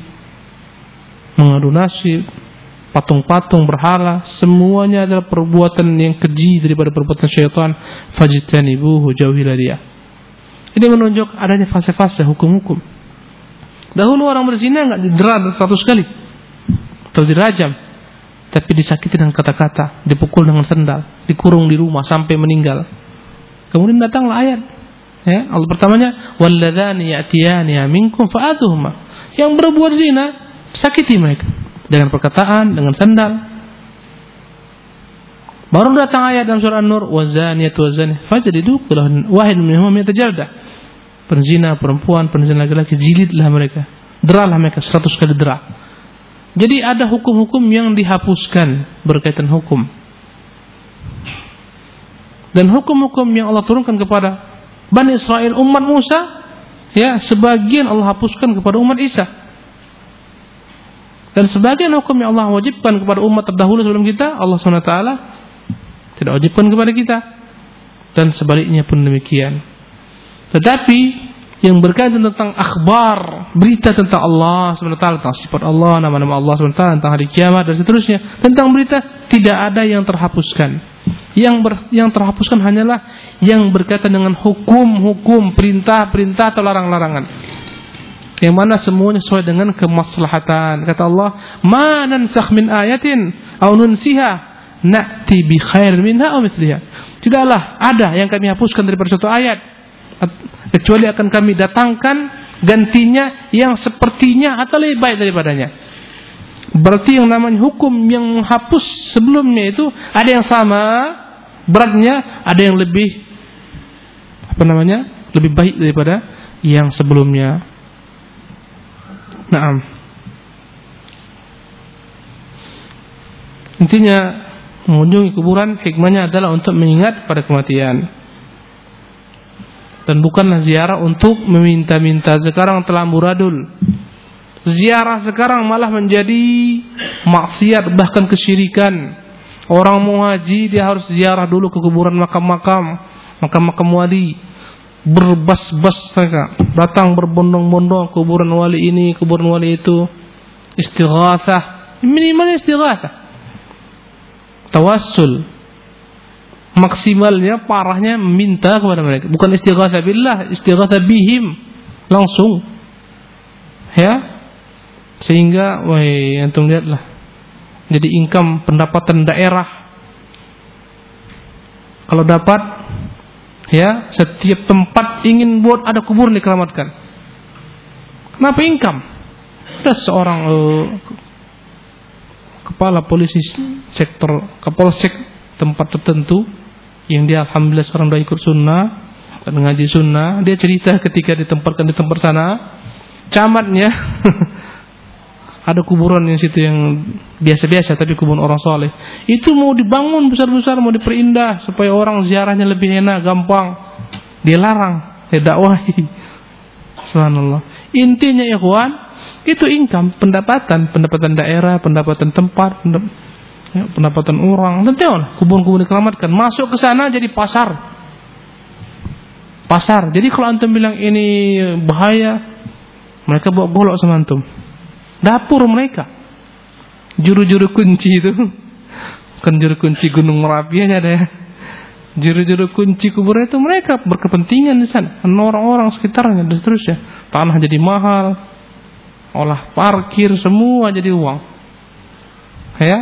B: mengadu nasib, patung-patung berhala, semuanya adalah perbuatan yang keji daripada perbuatan syaitan. Fajtanibuhu jauhilah dia. Ini menunjuk adanya fase-fase hukum-hukum. Dahulu orang berzina enggak didera seratus kali atau dirajam tapi disakiti dengan kata-kata, dipukul dengan sendal, dikurung di rumah sampai meninggal. Kemudian datanglah ayat. Ya, Allah pertamanya walladzani ya'tiyani minkum fa'atuhuma. Yang berbuat zina, sakiti mereka dengan perkataan, dengan sendal. Baru datang ayat dalam surah An-Nur, wazaniyatu wazani fajlidu kullu wahid minhum yatajalda. Penzina perempuan, penzina laki-laki jilidlah mereka. Deralah mereka 100 kali derah. Jadi ada hukum-hukum yang dihapuskan berkaitan hukum. Dan hukum-hukum yang Allah turunkan kepada Bani Israel umat Musa, ya sebagian Allah hapuskan kepada umat Isa. Dan sebagian hukum yang Allah wajibkan kepada umat terdahulu sebelum kita, Allah SWT tidak wajibkan kepada kita. Dan sebaliknya pun demikian. Tetapi yang berkaitan tentang akhbar, berita tentang Allah SWT, tentang sifat Allah, nama-nama Allah SWT, tentang hari kiamat dan seterusnya. Tentang berita tidak ada yang terhapuskan. Yang ber, yang terhapuskan hanyalah yang berkaitan dengan hukum-hukum, perintah-perintah atau larang-larangan. Yang mana semuanya sesuai dengan kemaslahatan. Kata Allah, "Ma nansakh min ayatin aw nunsiha na'ti bi khair minha aw mithliha." Tidaklah ada yang kami hapuskan daripada suatu ayat kecuali akan kami datangkan gantinya yang sepertinya atau lebih baik daripadanya. Berarti yang namanya hukum yang menghapus sebelumnya itu ada yang sama beratnya, ada yang lebih apa namanya? lebih baik daripada yang sebelumnya. Naam. Intinya mengunjungi kuburan hikmahnya adalah untuk mengingat pada kematian. Dan bukanlah ziarah untuk meminta-minta. Sekarang telah muradul. Ziarah sekarang malah menjadi maksiat bahkan kesyirikan. Orang mau haji dia harus ziarah dulu ke kuburan makam-makam, makam-makam wali. Berbas-bas mereka, datang berbondong-bondong kuburan wali ini, kuburan wali itu. Istighatsah, minimal istighatsah. Tawassul. Maksimalnya parahnya minta kepada mereka, bukan istighatsah billah, istighatsah bihim langsung. Ya, sehingga wahai antum lihatlah. Jadi income pendapatan daerah kalau dapat ya setiap tempat ingin buat ada kubur dikeramatkan. Kenapa income? Ada seorang uh, kepala polisi sektor kapolsek tempat tertentu yang dia alhamdulillah sekarang sudah ikut sunnah dan ngaji sunnah dia cerita ketika ditempatkan di tempat sana camatnya [laughs] ada kuburan yang situ yang biasa-biasa tapi kuburan orang soleh. Itu mau dibangun besar-besar mau diperindah supaya orang ziarahnya lebih enak gampang. Dia larang dia dakwahi. [laughs] Subhanallah. Intinya ikhwan itu income pendapatan. Pendapatan daerah pendapatan tempat ya, pendapatan orang. Tentu kubur-kubur dikeramatkan masuk ke sana jadi pasar. Pasar. Jadi kalau antum bilang ini bahaya mereka bawa golok sama antum Dapur mereka. Juru-juru kunci itu. Kan juru kunci Gunung Merapi aja ada ya. Juru-juru kunci kubur itu mereka berkepentingan di sana. Orang-orang sekitarnya dan seterusnya. Tanah jadi mahal. Olah parkir semua jadi uang. Ya.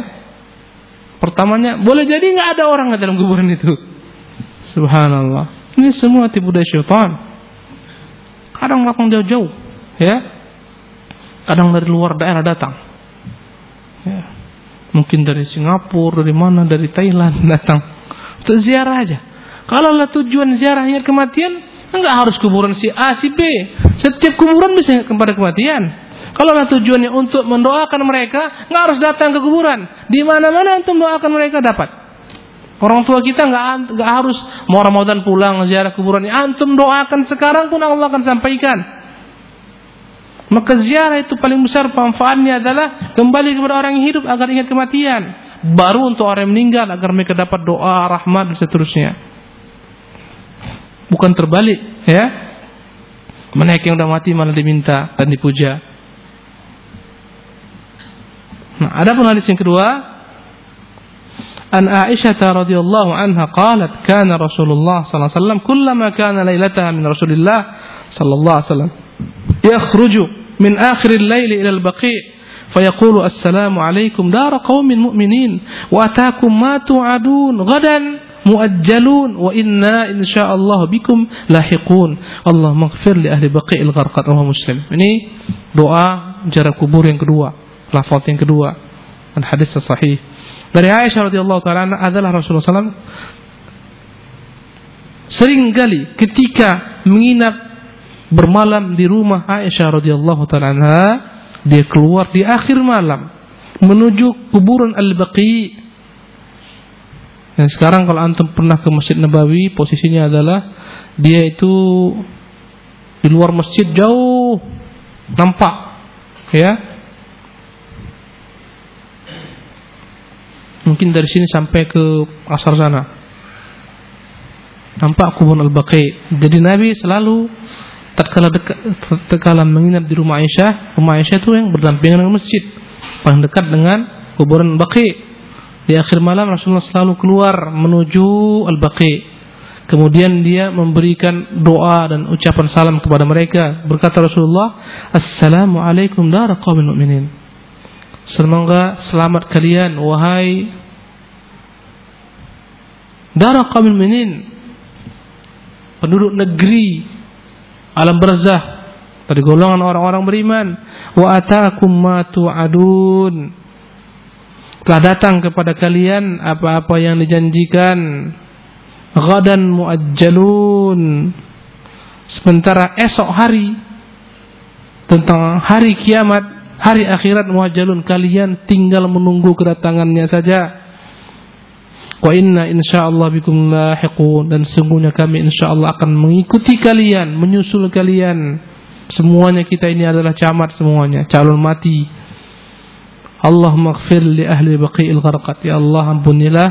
B: Pertamanya boleh jadi nggak ada orang di dalam kuburan itu. Subhanallah. Ini semua tipu daya syaitan. Kadang datang jauh-jauh, ya kadang dari luar daerah datang. Ya. mungkin dari Singapura dari mana dari Thailand [laughs] datang. Untuk ziarah aja. Kalau lah tujuan ziarahnya kematian enggak harus kuburan si A si B. Setiap kuburan bisa kepada kematian. Kalau lah tujuannya untuk mendoakan mereka enggak harus datang ke kuburan. Di mana-mana untuk mendoakan mereka dapat. Orang tua kita nggak nggak harus mau Ramadan pulang ziarah kuburan. Antum doakan sekarang pun Allah akan sampaikan. Maka ziarah itu paling besar manfaatnya adalah kembali kepada orang yang hidup agar ingat kematian. Baru untuk orang yang meninggal agar mereka dapat doa, rahmat dan seterusnya. Bukan terbalik, ya. Mereka yang sudah mati malah diminta dan dipuja. Nah, ada pun hadis yang kedua, An Aisyah radhiyallahu anha qalat kana Rasulullah sallallahu alaihi wasallam kullama kana lailataha min Rasulillah sallallahu alaihi wasallam yakhruju min akhir al-lail ila al-baqi' assalamu alaikum dar qaumin mu'minin wa ataakum ma tu'adun gadan muajjalun wa inna insyaallah bikum lahiqun. Allah maghfir li ahli baqi'il gharqad wa muslim. Ini doa jarak kubur yang kedua lafaz yang kedua dan hadis sahih. Dari Aisyah radhiyallahu taala adalah Rasulullah SAW sering kali ketika menginap bermalam di rumah Aisyah radhiyallahu taala dia keluar di akhir malam menuju kuburan Al-Baqi. Dan sekarang kalau antum pernah ke Masjid Nabawi, posisinya adalah dia itu di luar masjid jauh. Nampak ya. Mungkin dari sini sampai ke asar sana. Nampak kubur al-baqi. Jadi Nabi selalu tatkala dekat tatkala menginap di rumah Aisyah, rumah Aisyah itu yang berdampingan dengan masjid, paling dekat dengan kuburan Baqi. Di akhir malam Rasulullah selalu keluar menuju Al-Baqi. Kemudian dia memberikan doa dan ucapan salam kepada mereka. Berkata Rasulullah, Assalamualaikum dar qaumin mu'minin. Semoga selamat kalian wahai dar qaumin mu'minin. Penduduk negeri alam barzah dari golongan orang-orang beriman. Wa atakum ma tu'adun. Telah datang kepada kalian apa-apa yang dijanjikan. Ghadan muajjalun. Sementara esok hari tentang hari kiamat hari akhirat muajjalun kalian tinggal menunggu kedatangannya saja wa inna insyaallah bikum lahiqun. Dan sungguhnya kami insyaallah akan mengikuti kalian menyusul kalian. Semuanya kita ini adalah camat semuanya calon mati. Allah maghfir li ahli baqi'il gharqat. Ya Allah ampunilah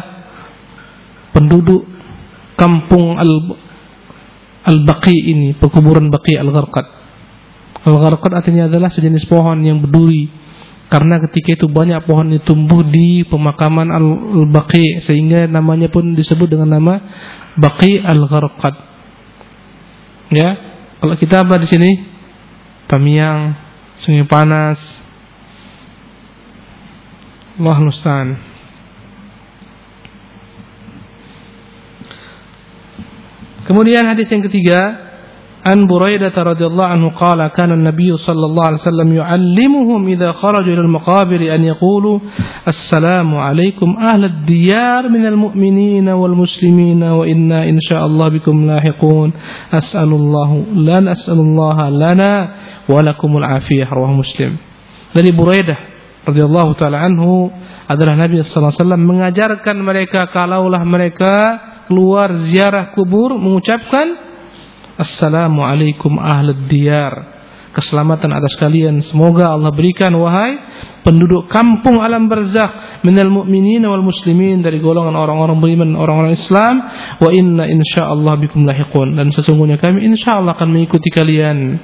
B: penduduk kampung al al-baqi ini perkuburan baqi al-gharqat. Al-gharqat artinya adalah sejenis pohon yang berduri karena ketika itu banyak pohon itu tumbuh di pemakaman al-baqi sehingga namanya pun disebut dengan nama baqi al-gharqat ya kalau kita apa di sini? Tamiang Sungai Panas. Allah musta'an. Kemudian hadis yang ketiga An Buraidah radhiyallahu anhu qala kana an-nabiy sallallahu alaihi wasallam yu'allimuhum idza kharaju ila al-maqabir an yaqulu assalamu alaikum ahla ad-diyar min al-mu'minina wal muslimina wa inna insyaallah bikum lahiqun. As'alullahu lan as'alullaha lana wa lakumul afiyah rawahu muslim. Dari Buraidah radhiyallahu taala anhu adalah Nabi sallallahu alaihi wasallam mengajarkan mereka kalaulah mereka keluar ziarah kubur mengucapkan Assalamu alaikum ahlad diyar keselamatan atas kalian semoga Allah berikan wahai penduduk kampung alam barzakh minal mu'minin wal muslimin dari golongan orang-orang beriman orang-orang Islam wa inna insyaallah bikum lahiqun dan sesungguhnya kami insyaallah akan mengikuti kalian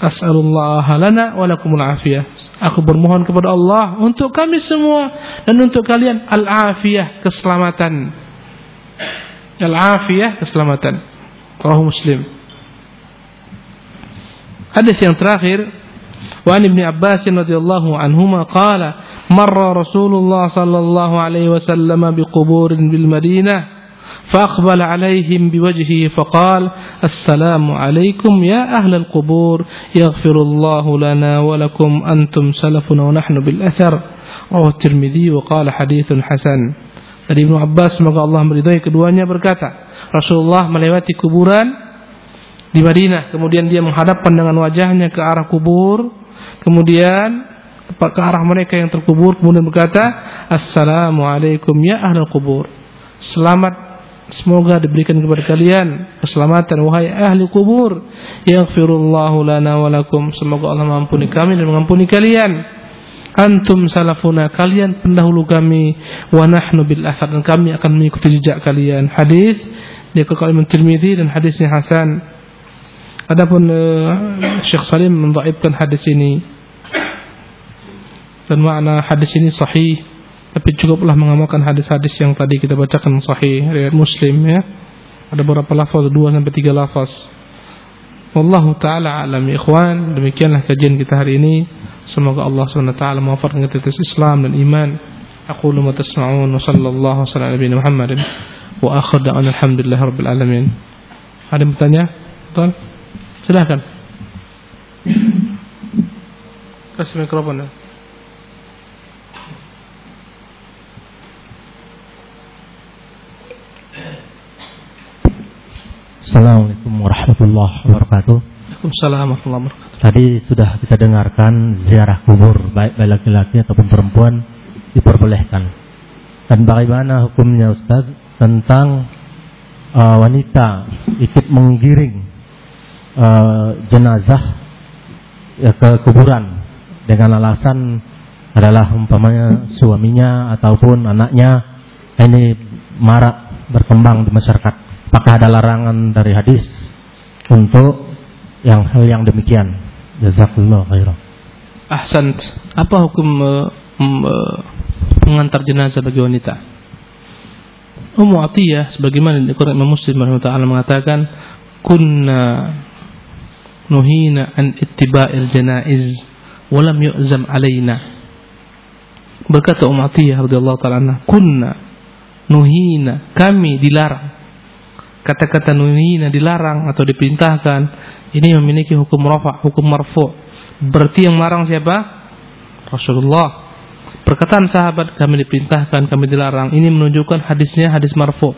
B: As'alullah lana wa afiyah. Aku bermohon kepada Allah untuk kami semua dan untuk kalian al-afiyah, keselamatan. Al-afiyah, keselamatan. رواه مسلم. حدث ينتراخر وعن ابن عباس رضي الله عنهما قال مر رسول الله صلى الله عليه وسلم بقبور بالمدينة فأقبل عليهم بوجهه فقال السلام عليكم يا أهل القبور يغفر الله لنا ولكم أنتم سلفنا ونحن بالأثر. رواه الترمذي وقال حديث حسن. ابن عباس Abbas semoga Allah meridhai keduanya berkata Rasulullah melewati kuburan di Madinah kemudian dia menghadapkan dengan wajahnya ke arah kubur kemudian ke arah mereka yang terkubur kemudian berkata Assalamualaikum ya ahlul kubur selamat Semoga diberikan kepada kalian keselamatan wahai ahli kubur. Yaghfirullahu lana wa lakum. Semoga Allah mengampuni kami dan mengampuni kalian. Antum salafuna kalian pendahulu kami wa nahnu bil dan kami akan mengikuti jejak kalian. Hadis ke Imam Tirmizi dan hadisnya hasan. Adapun uh, Syekh Salim mendhaifkan hadis ini. Dan makna hadis ini sahih tapi cukuplah mengamalkan hadis-hadis yang tadi kita bacakan sahih riwayat Muslim ya. Ada beberapa lafaz dua sampai tiga lafaz. Wallahu taala alam ya ikhwan, demikianlah kajian kita hari ini. Semoga Allah taala mewafaqkan kita atas Islam dan iman. Aku ma tasma'un wa sallallahu ala nabiyina Muhammadin wa akhir da'ana alhamdulillah rabbil alamin. Ada yang bertanya? Betul? Silakan. Kasih mikrofon.
C: Assalamualaikum warahmatullahi wabarakatuh.
B: Waalaikumsalam.
C: Tadi sudah kita dengarkan ziarah kubur baik laki-laki ataupun perempuan diperbolehkan. Dan bagaimana hukumnya Ustaz tentang uh, wanita ikut menggiring uh, jenazah ya, ke kuburan dengan alasan adalah umpamanya suaminya ataupun anaknya ini marak berkembang di masyarakat Apakah ada larangan dari hadis untuk yang hal yang demikian? Jazakallahu khairan.
B: Ahsan. Apa hukum uh, uh, mengantar jenazah bagi wanita? Ummu Atiyah sebagaimana di Quran Imam Muslim taala mengatakan kunna nuhina an ittiba'il janaiz wa lam yu'zam alaina. Berkata Ummu Atiyah radhiyallahu taala kunna nuhina kami dilarang kata-kata nuhina dilarang atau diperintahkan ini memiliki hukum rafa, hukum marfu. Berarti yang marang siapa? Rasulullah. perkataan sahabat kami diperintahkan, kami dilarang. Ini menunjukkan hadisnya hadis marfu.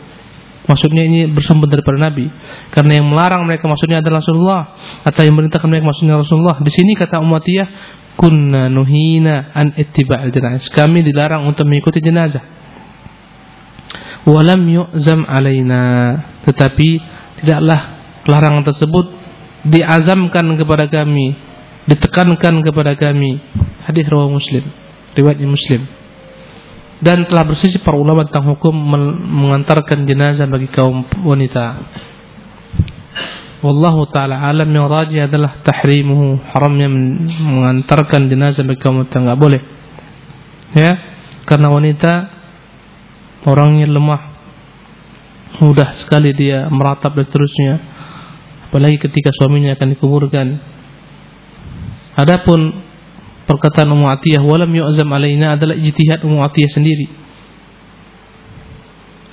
B: Maksudnya ini bersumber daripada Nabi. Karena yang melarang mereka maksudnya adalah Rasulullah atau yang memerintahkan mereka maksudnya Rasulullah. Di sini kata Umatiyah, kunna nuhina an ittiba'il janazah. Kami dilarang untuk mengikuti jenazah. Walam yu'zam alaina. Tetapi tidaklah larangan tersebut diazamkan kepada kami, ditekankan kepada kami. Hadis riwayat Muslim, riwayat Muslim dan telah bersisi para ulama tentang hukum mengantarkan jenazah bagi kaum wanita. Wallahu taala alam yang raji adalah tahrimuhu haramnya mengantarkan jenazah bagi kaum wanita enggak boleh. Ya, karena wanita orangnya lemah, mudah sekali dia meratap dan seterusnya. Apalagi ketika suaminya akan dikuburkan. Adapun perkataan Ummu Atiyah walam yu'zam alaina adalah ijtihad Ummu Atiyah sendiri.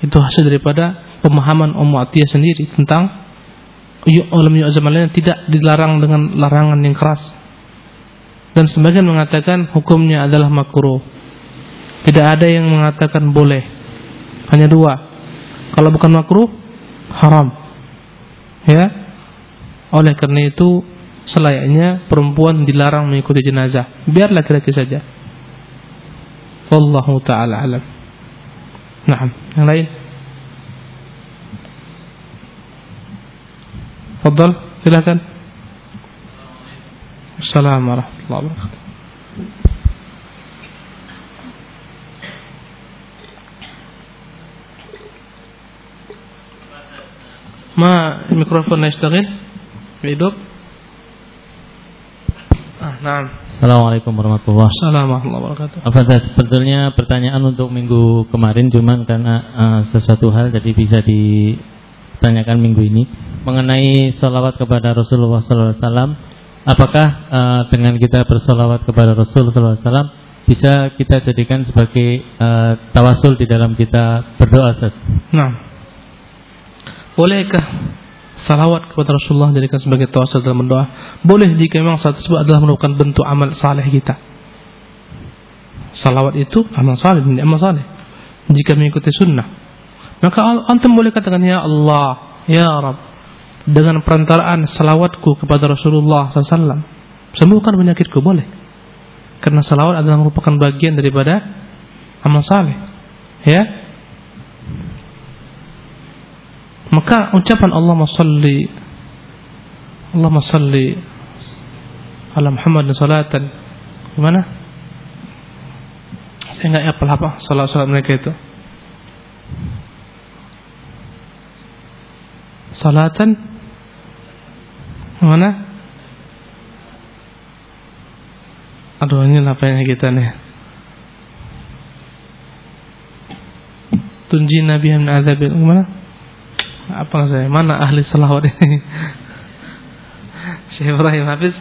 B: Itu hasil daripada pemahaman Ummu Atiyah sendiri tentang walam yu'zam alaina tidak dilarang dengan larangan yang keras. Dan sebagian mengatakan hukumnya adalah makruh. Tidak ada yang mengatakan boleh. Hanya dua. Kalau bukan makruh, haram. Ya. Oleh karena itu selayaknya perempuan dilarang mengikuti jenazah. Biarlah laki-laki saja. Wallahu taala alam. Nah, yang lain. Fadal, silakan. Assalamualaikum warahmatullahi wabarakatuh. ما الميكروفون يشتغل Hidup
C: Ah, nah. Assalamualaikum warahmatullahi
B: wabarakatuh.
C: Apa sebetulnya pertanyaan untuk minggu kemarin cuman karena uh, sesuatu hal jadi bisa ditanyakan minggu ini mengenai salawat kepada Rasulullah SAW. Apakah uh, dengan kita bersolawat kepada Rasulullah SAW bisa kita jadikan sebagai uh, tawasul di dalam kita berdoa? Ustaz?
B: Nah, bolehkah salawat kepada Rasulullah jadikan sebagai tawasul dalam berdoa. Boleh jika memang saat tersebut adalah merupakan bentuk amal saleh kita. Salawat itu amal saleh, amal saleh. Jika mengikuti sunnah, maka antum boleh katakan ya Allah, ya Rabb, dengan perantaraan salawatku kepada Rasulullah SAW, sembuhkan penyakitku boleh. Karena salawat adalah merupakan bagian daripada amal saleh. Ya, Maka ucapan Allah salli Allah salli ala Muhammad salatan gimana? Saya enggak hafal apa salat-salat mereka itu. Salatan mana? Aduh ini lapanya kita nih. Tunji Nabi min azabil gimana? Apa saya? Mana ahli selawat ini? [laughs] Syekh Ibrahim Hafiz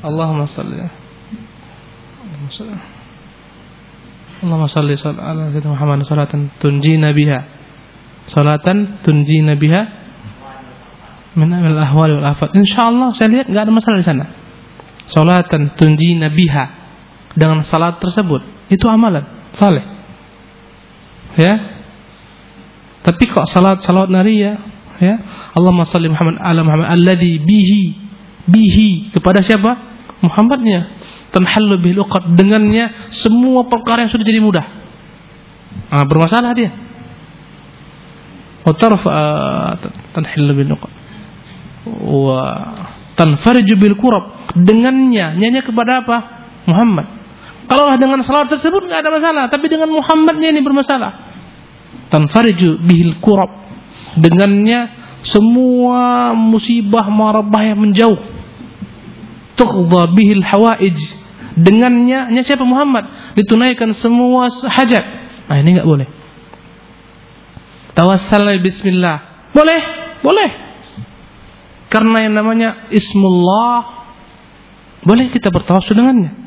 B: Allahumma salli. Allahumma salli. Ala sayyidina Muhammad salatan tunjina biha salatan tunjina biha min al-ahwal wal afat. Insyaallah saya lihat enggak ada masalah di sana. Salatan tunjina biha dengan salat tersebut itu amalan saleh ya? Tapi kok salat salat naria ya? Allahumma salli Muhammad ala Muhammad alladhi bihi bihi. Kepada siapa? Muhammadnya. Tanhallu bil uqad dengannya semua perkara yang sudah jadi mudah. Ah, bermasalah dia. Wa tarfa tanhallu bil uqad wa tanfariju kurab dengannya nyanyi kepada apa? Muhammad kalau dengan salat tersebut nggak ada masalah, tapi dengan Muhammadnya ini bermasalah. Tanfariju bihil kurab. Dengannya semua musibah marabah yang menjauh. Tuqdha bihil hawaij. Dengannya nya siapa Muhammad ditunaikan semua hajat. Nah ini nggak boleh. Tawassal bismillah. Boleh, boleh. Karena yang namanya ismullah boleh kita bertawassul dengannya.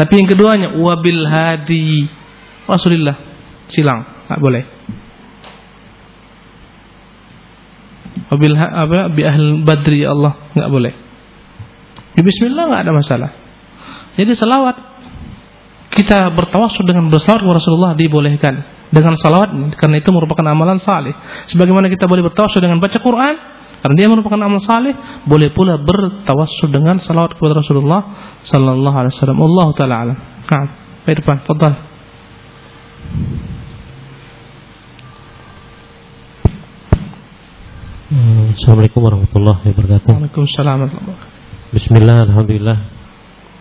B: Tapi yang keduanya wabil hadi Rasulullah silang, tak boleh. Wabil apa bi ahl badri Allah nggak boleh. Di bismillah nggak ada masalah. Jadi salawat kita bertawasul dengan bersalawat kepada Rasulullah dibolehkan dengan salawat karena itu merupakan amalan saleh. Sebagaimana kita boleh bertawasul dengan baca Quran karena dia merupakan amal saleh, boleh pula bertawasul dengan salawat kepada Rasulullah sallallahu alaihi wasallam. Allah taala alam. Nah, baik depan, fadhal.
C: Assalamualaikum warahmatullahi wabarakatuh.
B: Waalaikumsalam warahmatullahi wabarakatuh.
C: Bismillah, Alhamdulillah.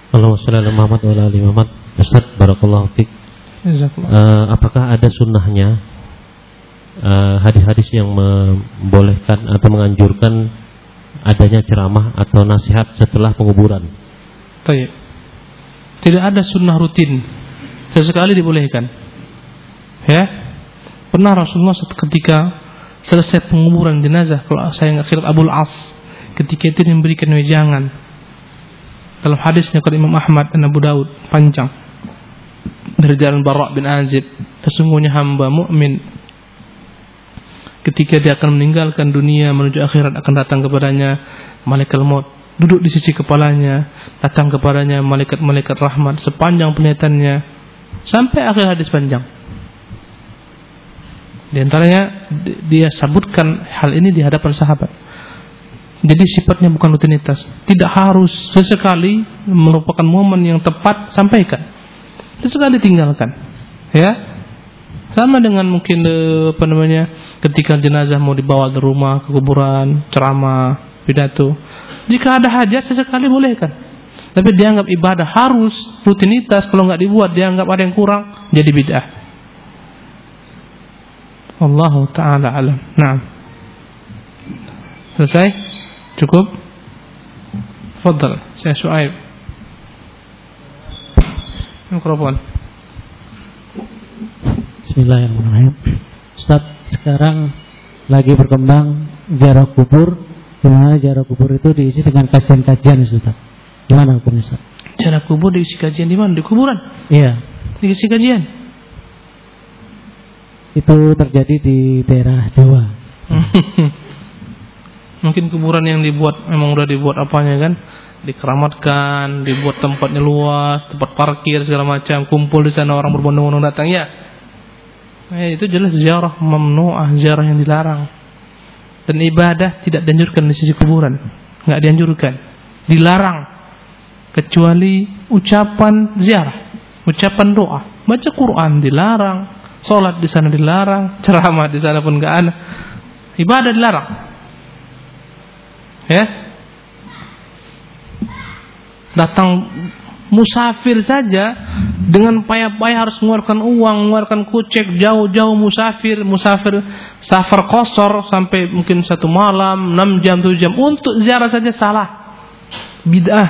C: Allahumma salli ala Muhammad wa ala ali Muhammad. Ustaz, barakallahu fiik.
B: Jazakallah.
C: Eh, apakah ada sunnahnya eh, hadis-hadis yang membolehkan atau menganjurkan adanya ceramah atau nasihat setelah penguburan?
B: Tayyib. Tidak ada sunnah rutin. Sesekali dibolehkan. Ya. Pernah Rasulullah ketika selesai penguburan jenazah kalau saya nggak kira Abul As ketika itu memberikan wejangan dalam hadisnya dari Imam Ahmad dan Abu Daud panjang dari jalan Barak bin Azib sesungguhnya hamba mukmin ketika dia akan meninggalkan dunia menuju akhirat akan datang kepadanya malaikat maut duduk di sisi kepalanya datang kepadanya malaikat-malaikat rahmat sepanjang penglihatannya sampai akhir hadis panjang di antaranya dia sebutkan hal ini di hadapan sahabat. Jadi sifatnya bukan rutinitas. Tidak harus sesekali merupakan momen yang tepat sampaikan. Sesekali tinggalkan. Ya. Sama dengan mungkin eh, apa namanya ketika jenazah mau dibawa ke rumah ke kuburan, ceramah, pidato. Jika ada hajat sesekali bolehkan. Tapi dianggap ibadah harus rutinitas kalau nggak dibuat dianggap ada yang kurang jadi bid'ah. Allah taala alam. Nah. Selesai? Cukup? Fadal, saya Suaib. Mikrofon.
D: Bismillahirrahmanirrahim. Ustaz, sekarang lagi berkembang ziarah kubur, di mana ziarah kubur itu diisi dengan kajian-kajian, Ustaz. Gimana hukumnya, Ustaz?
B: Ziarah kubur diisi kajian di mana? Di kuburan?
D: Iya,
B: Diisi kajian.
D: itu terjadi di daerah Jawa. [laughs]
B: Mungkin kuburan yang dibuat memang udah dibuat apanya kan? Dikeramatkan, dibuat tempatnya luas, tempat parkir segala macam, kumpul di sana orang berbondong-bondong datang ya. Eh, itu jelas ziarah mamnuah, ziarah yang dilarang. Dan ibadah tidak dianjurkan di sisi kuburan, nggak dianjurkan, dilarang. Kecuali ucapan ziarah, ucapan doa, baca Quran dilarang, sholat di sana dilarang, [laughs] ceramah di sana pun nggak ada, ibadah dilarang. Ya, datang musafir saja dengan payah-payah harus mengeluarkan uang, mengeluarkan kucek jauh-jauh musafir, musafir safar kosor sampai mungkin satu malam, enam jam, tujuh jam untuk ziarah saja salah, bid'ah.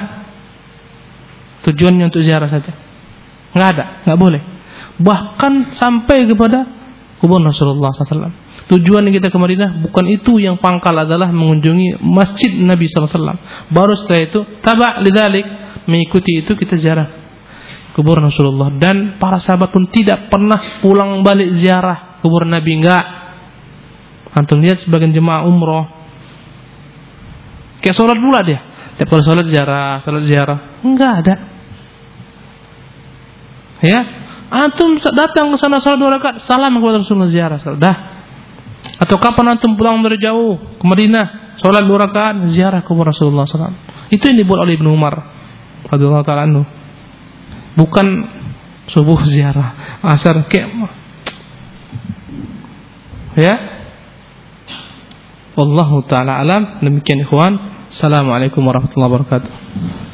B: Tujuannya untuk ziarah saja, nggak ada, nggak boleh. Bahkan sampai kepada kubur Rasulullah SAW. Tujuan kita ke Madinah bukan itu yang pangkal adalah mengunjungi masjid Nabi SAW. Baru setelah itu tabak lidalik mengikuti itu kita ziarah kubur Rasulullah dan para sahabat pun tidak pernah pulang balik ziarah kubur Nabi enggak. Antum lihat sebagian jemaah umroh kayak sholat pula dia. Tiap kali sholat ziarah, sholat ziarah enggak ada. Ya, antum datang ke sana sholat dua rakaat, salam kepada Rasulullah ziarah, sudah. Atau kapan antum pulang dari jauh ke Madinah, sholat dua rakaat, ziarah kubur Rasulullah SAW. Itu yang dibuat oleh Ibnu Umar radhiyallahu taala anhu. Bukan subuh ziarah, asar kayak ya. Wallahu taala alam. Demikian ikhwan. Assalamualaikum warahmatullahi wabarakatuh.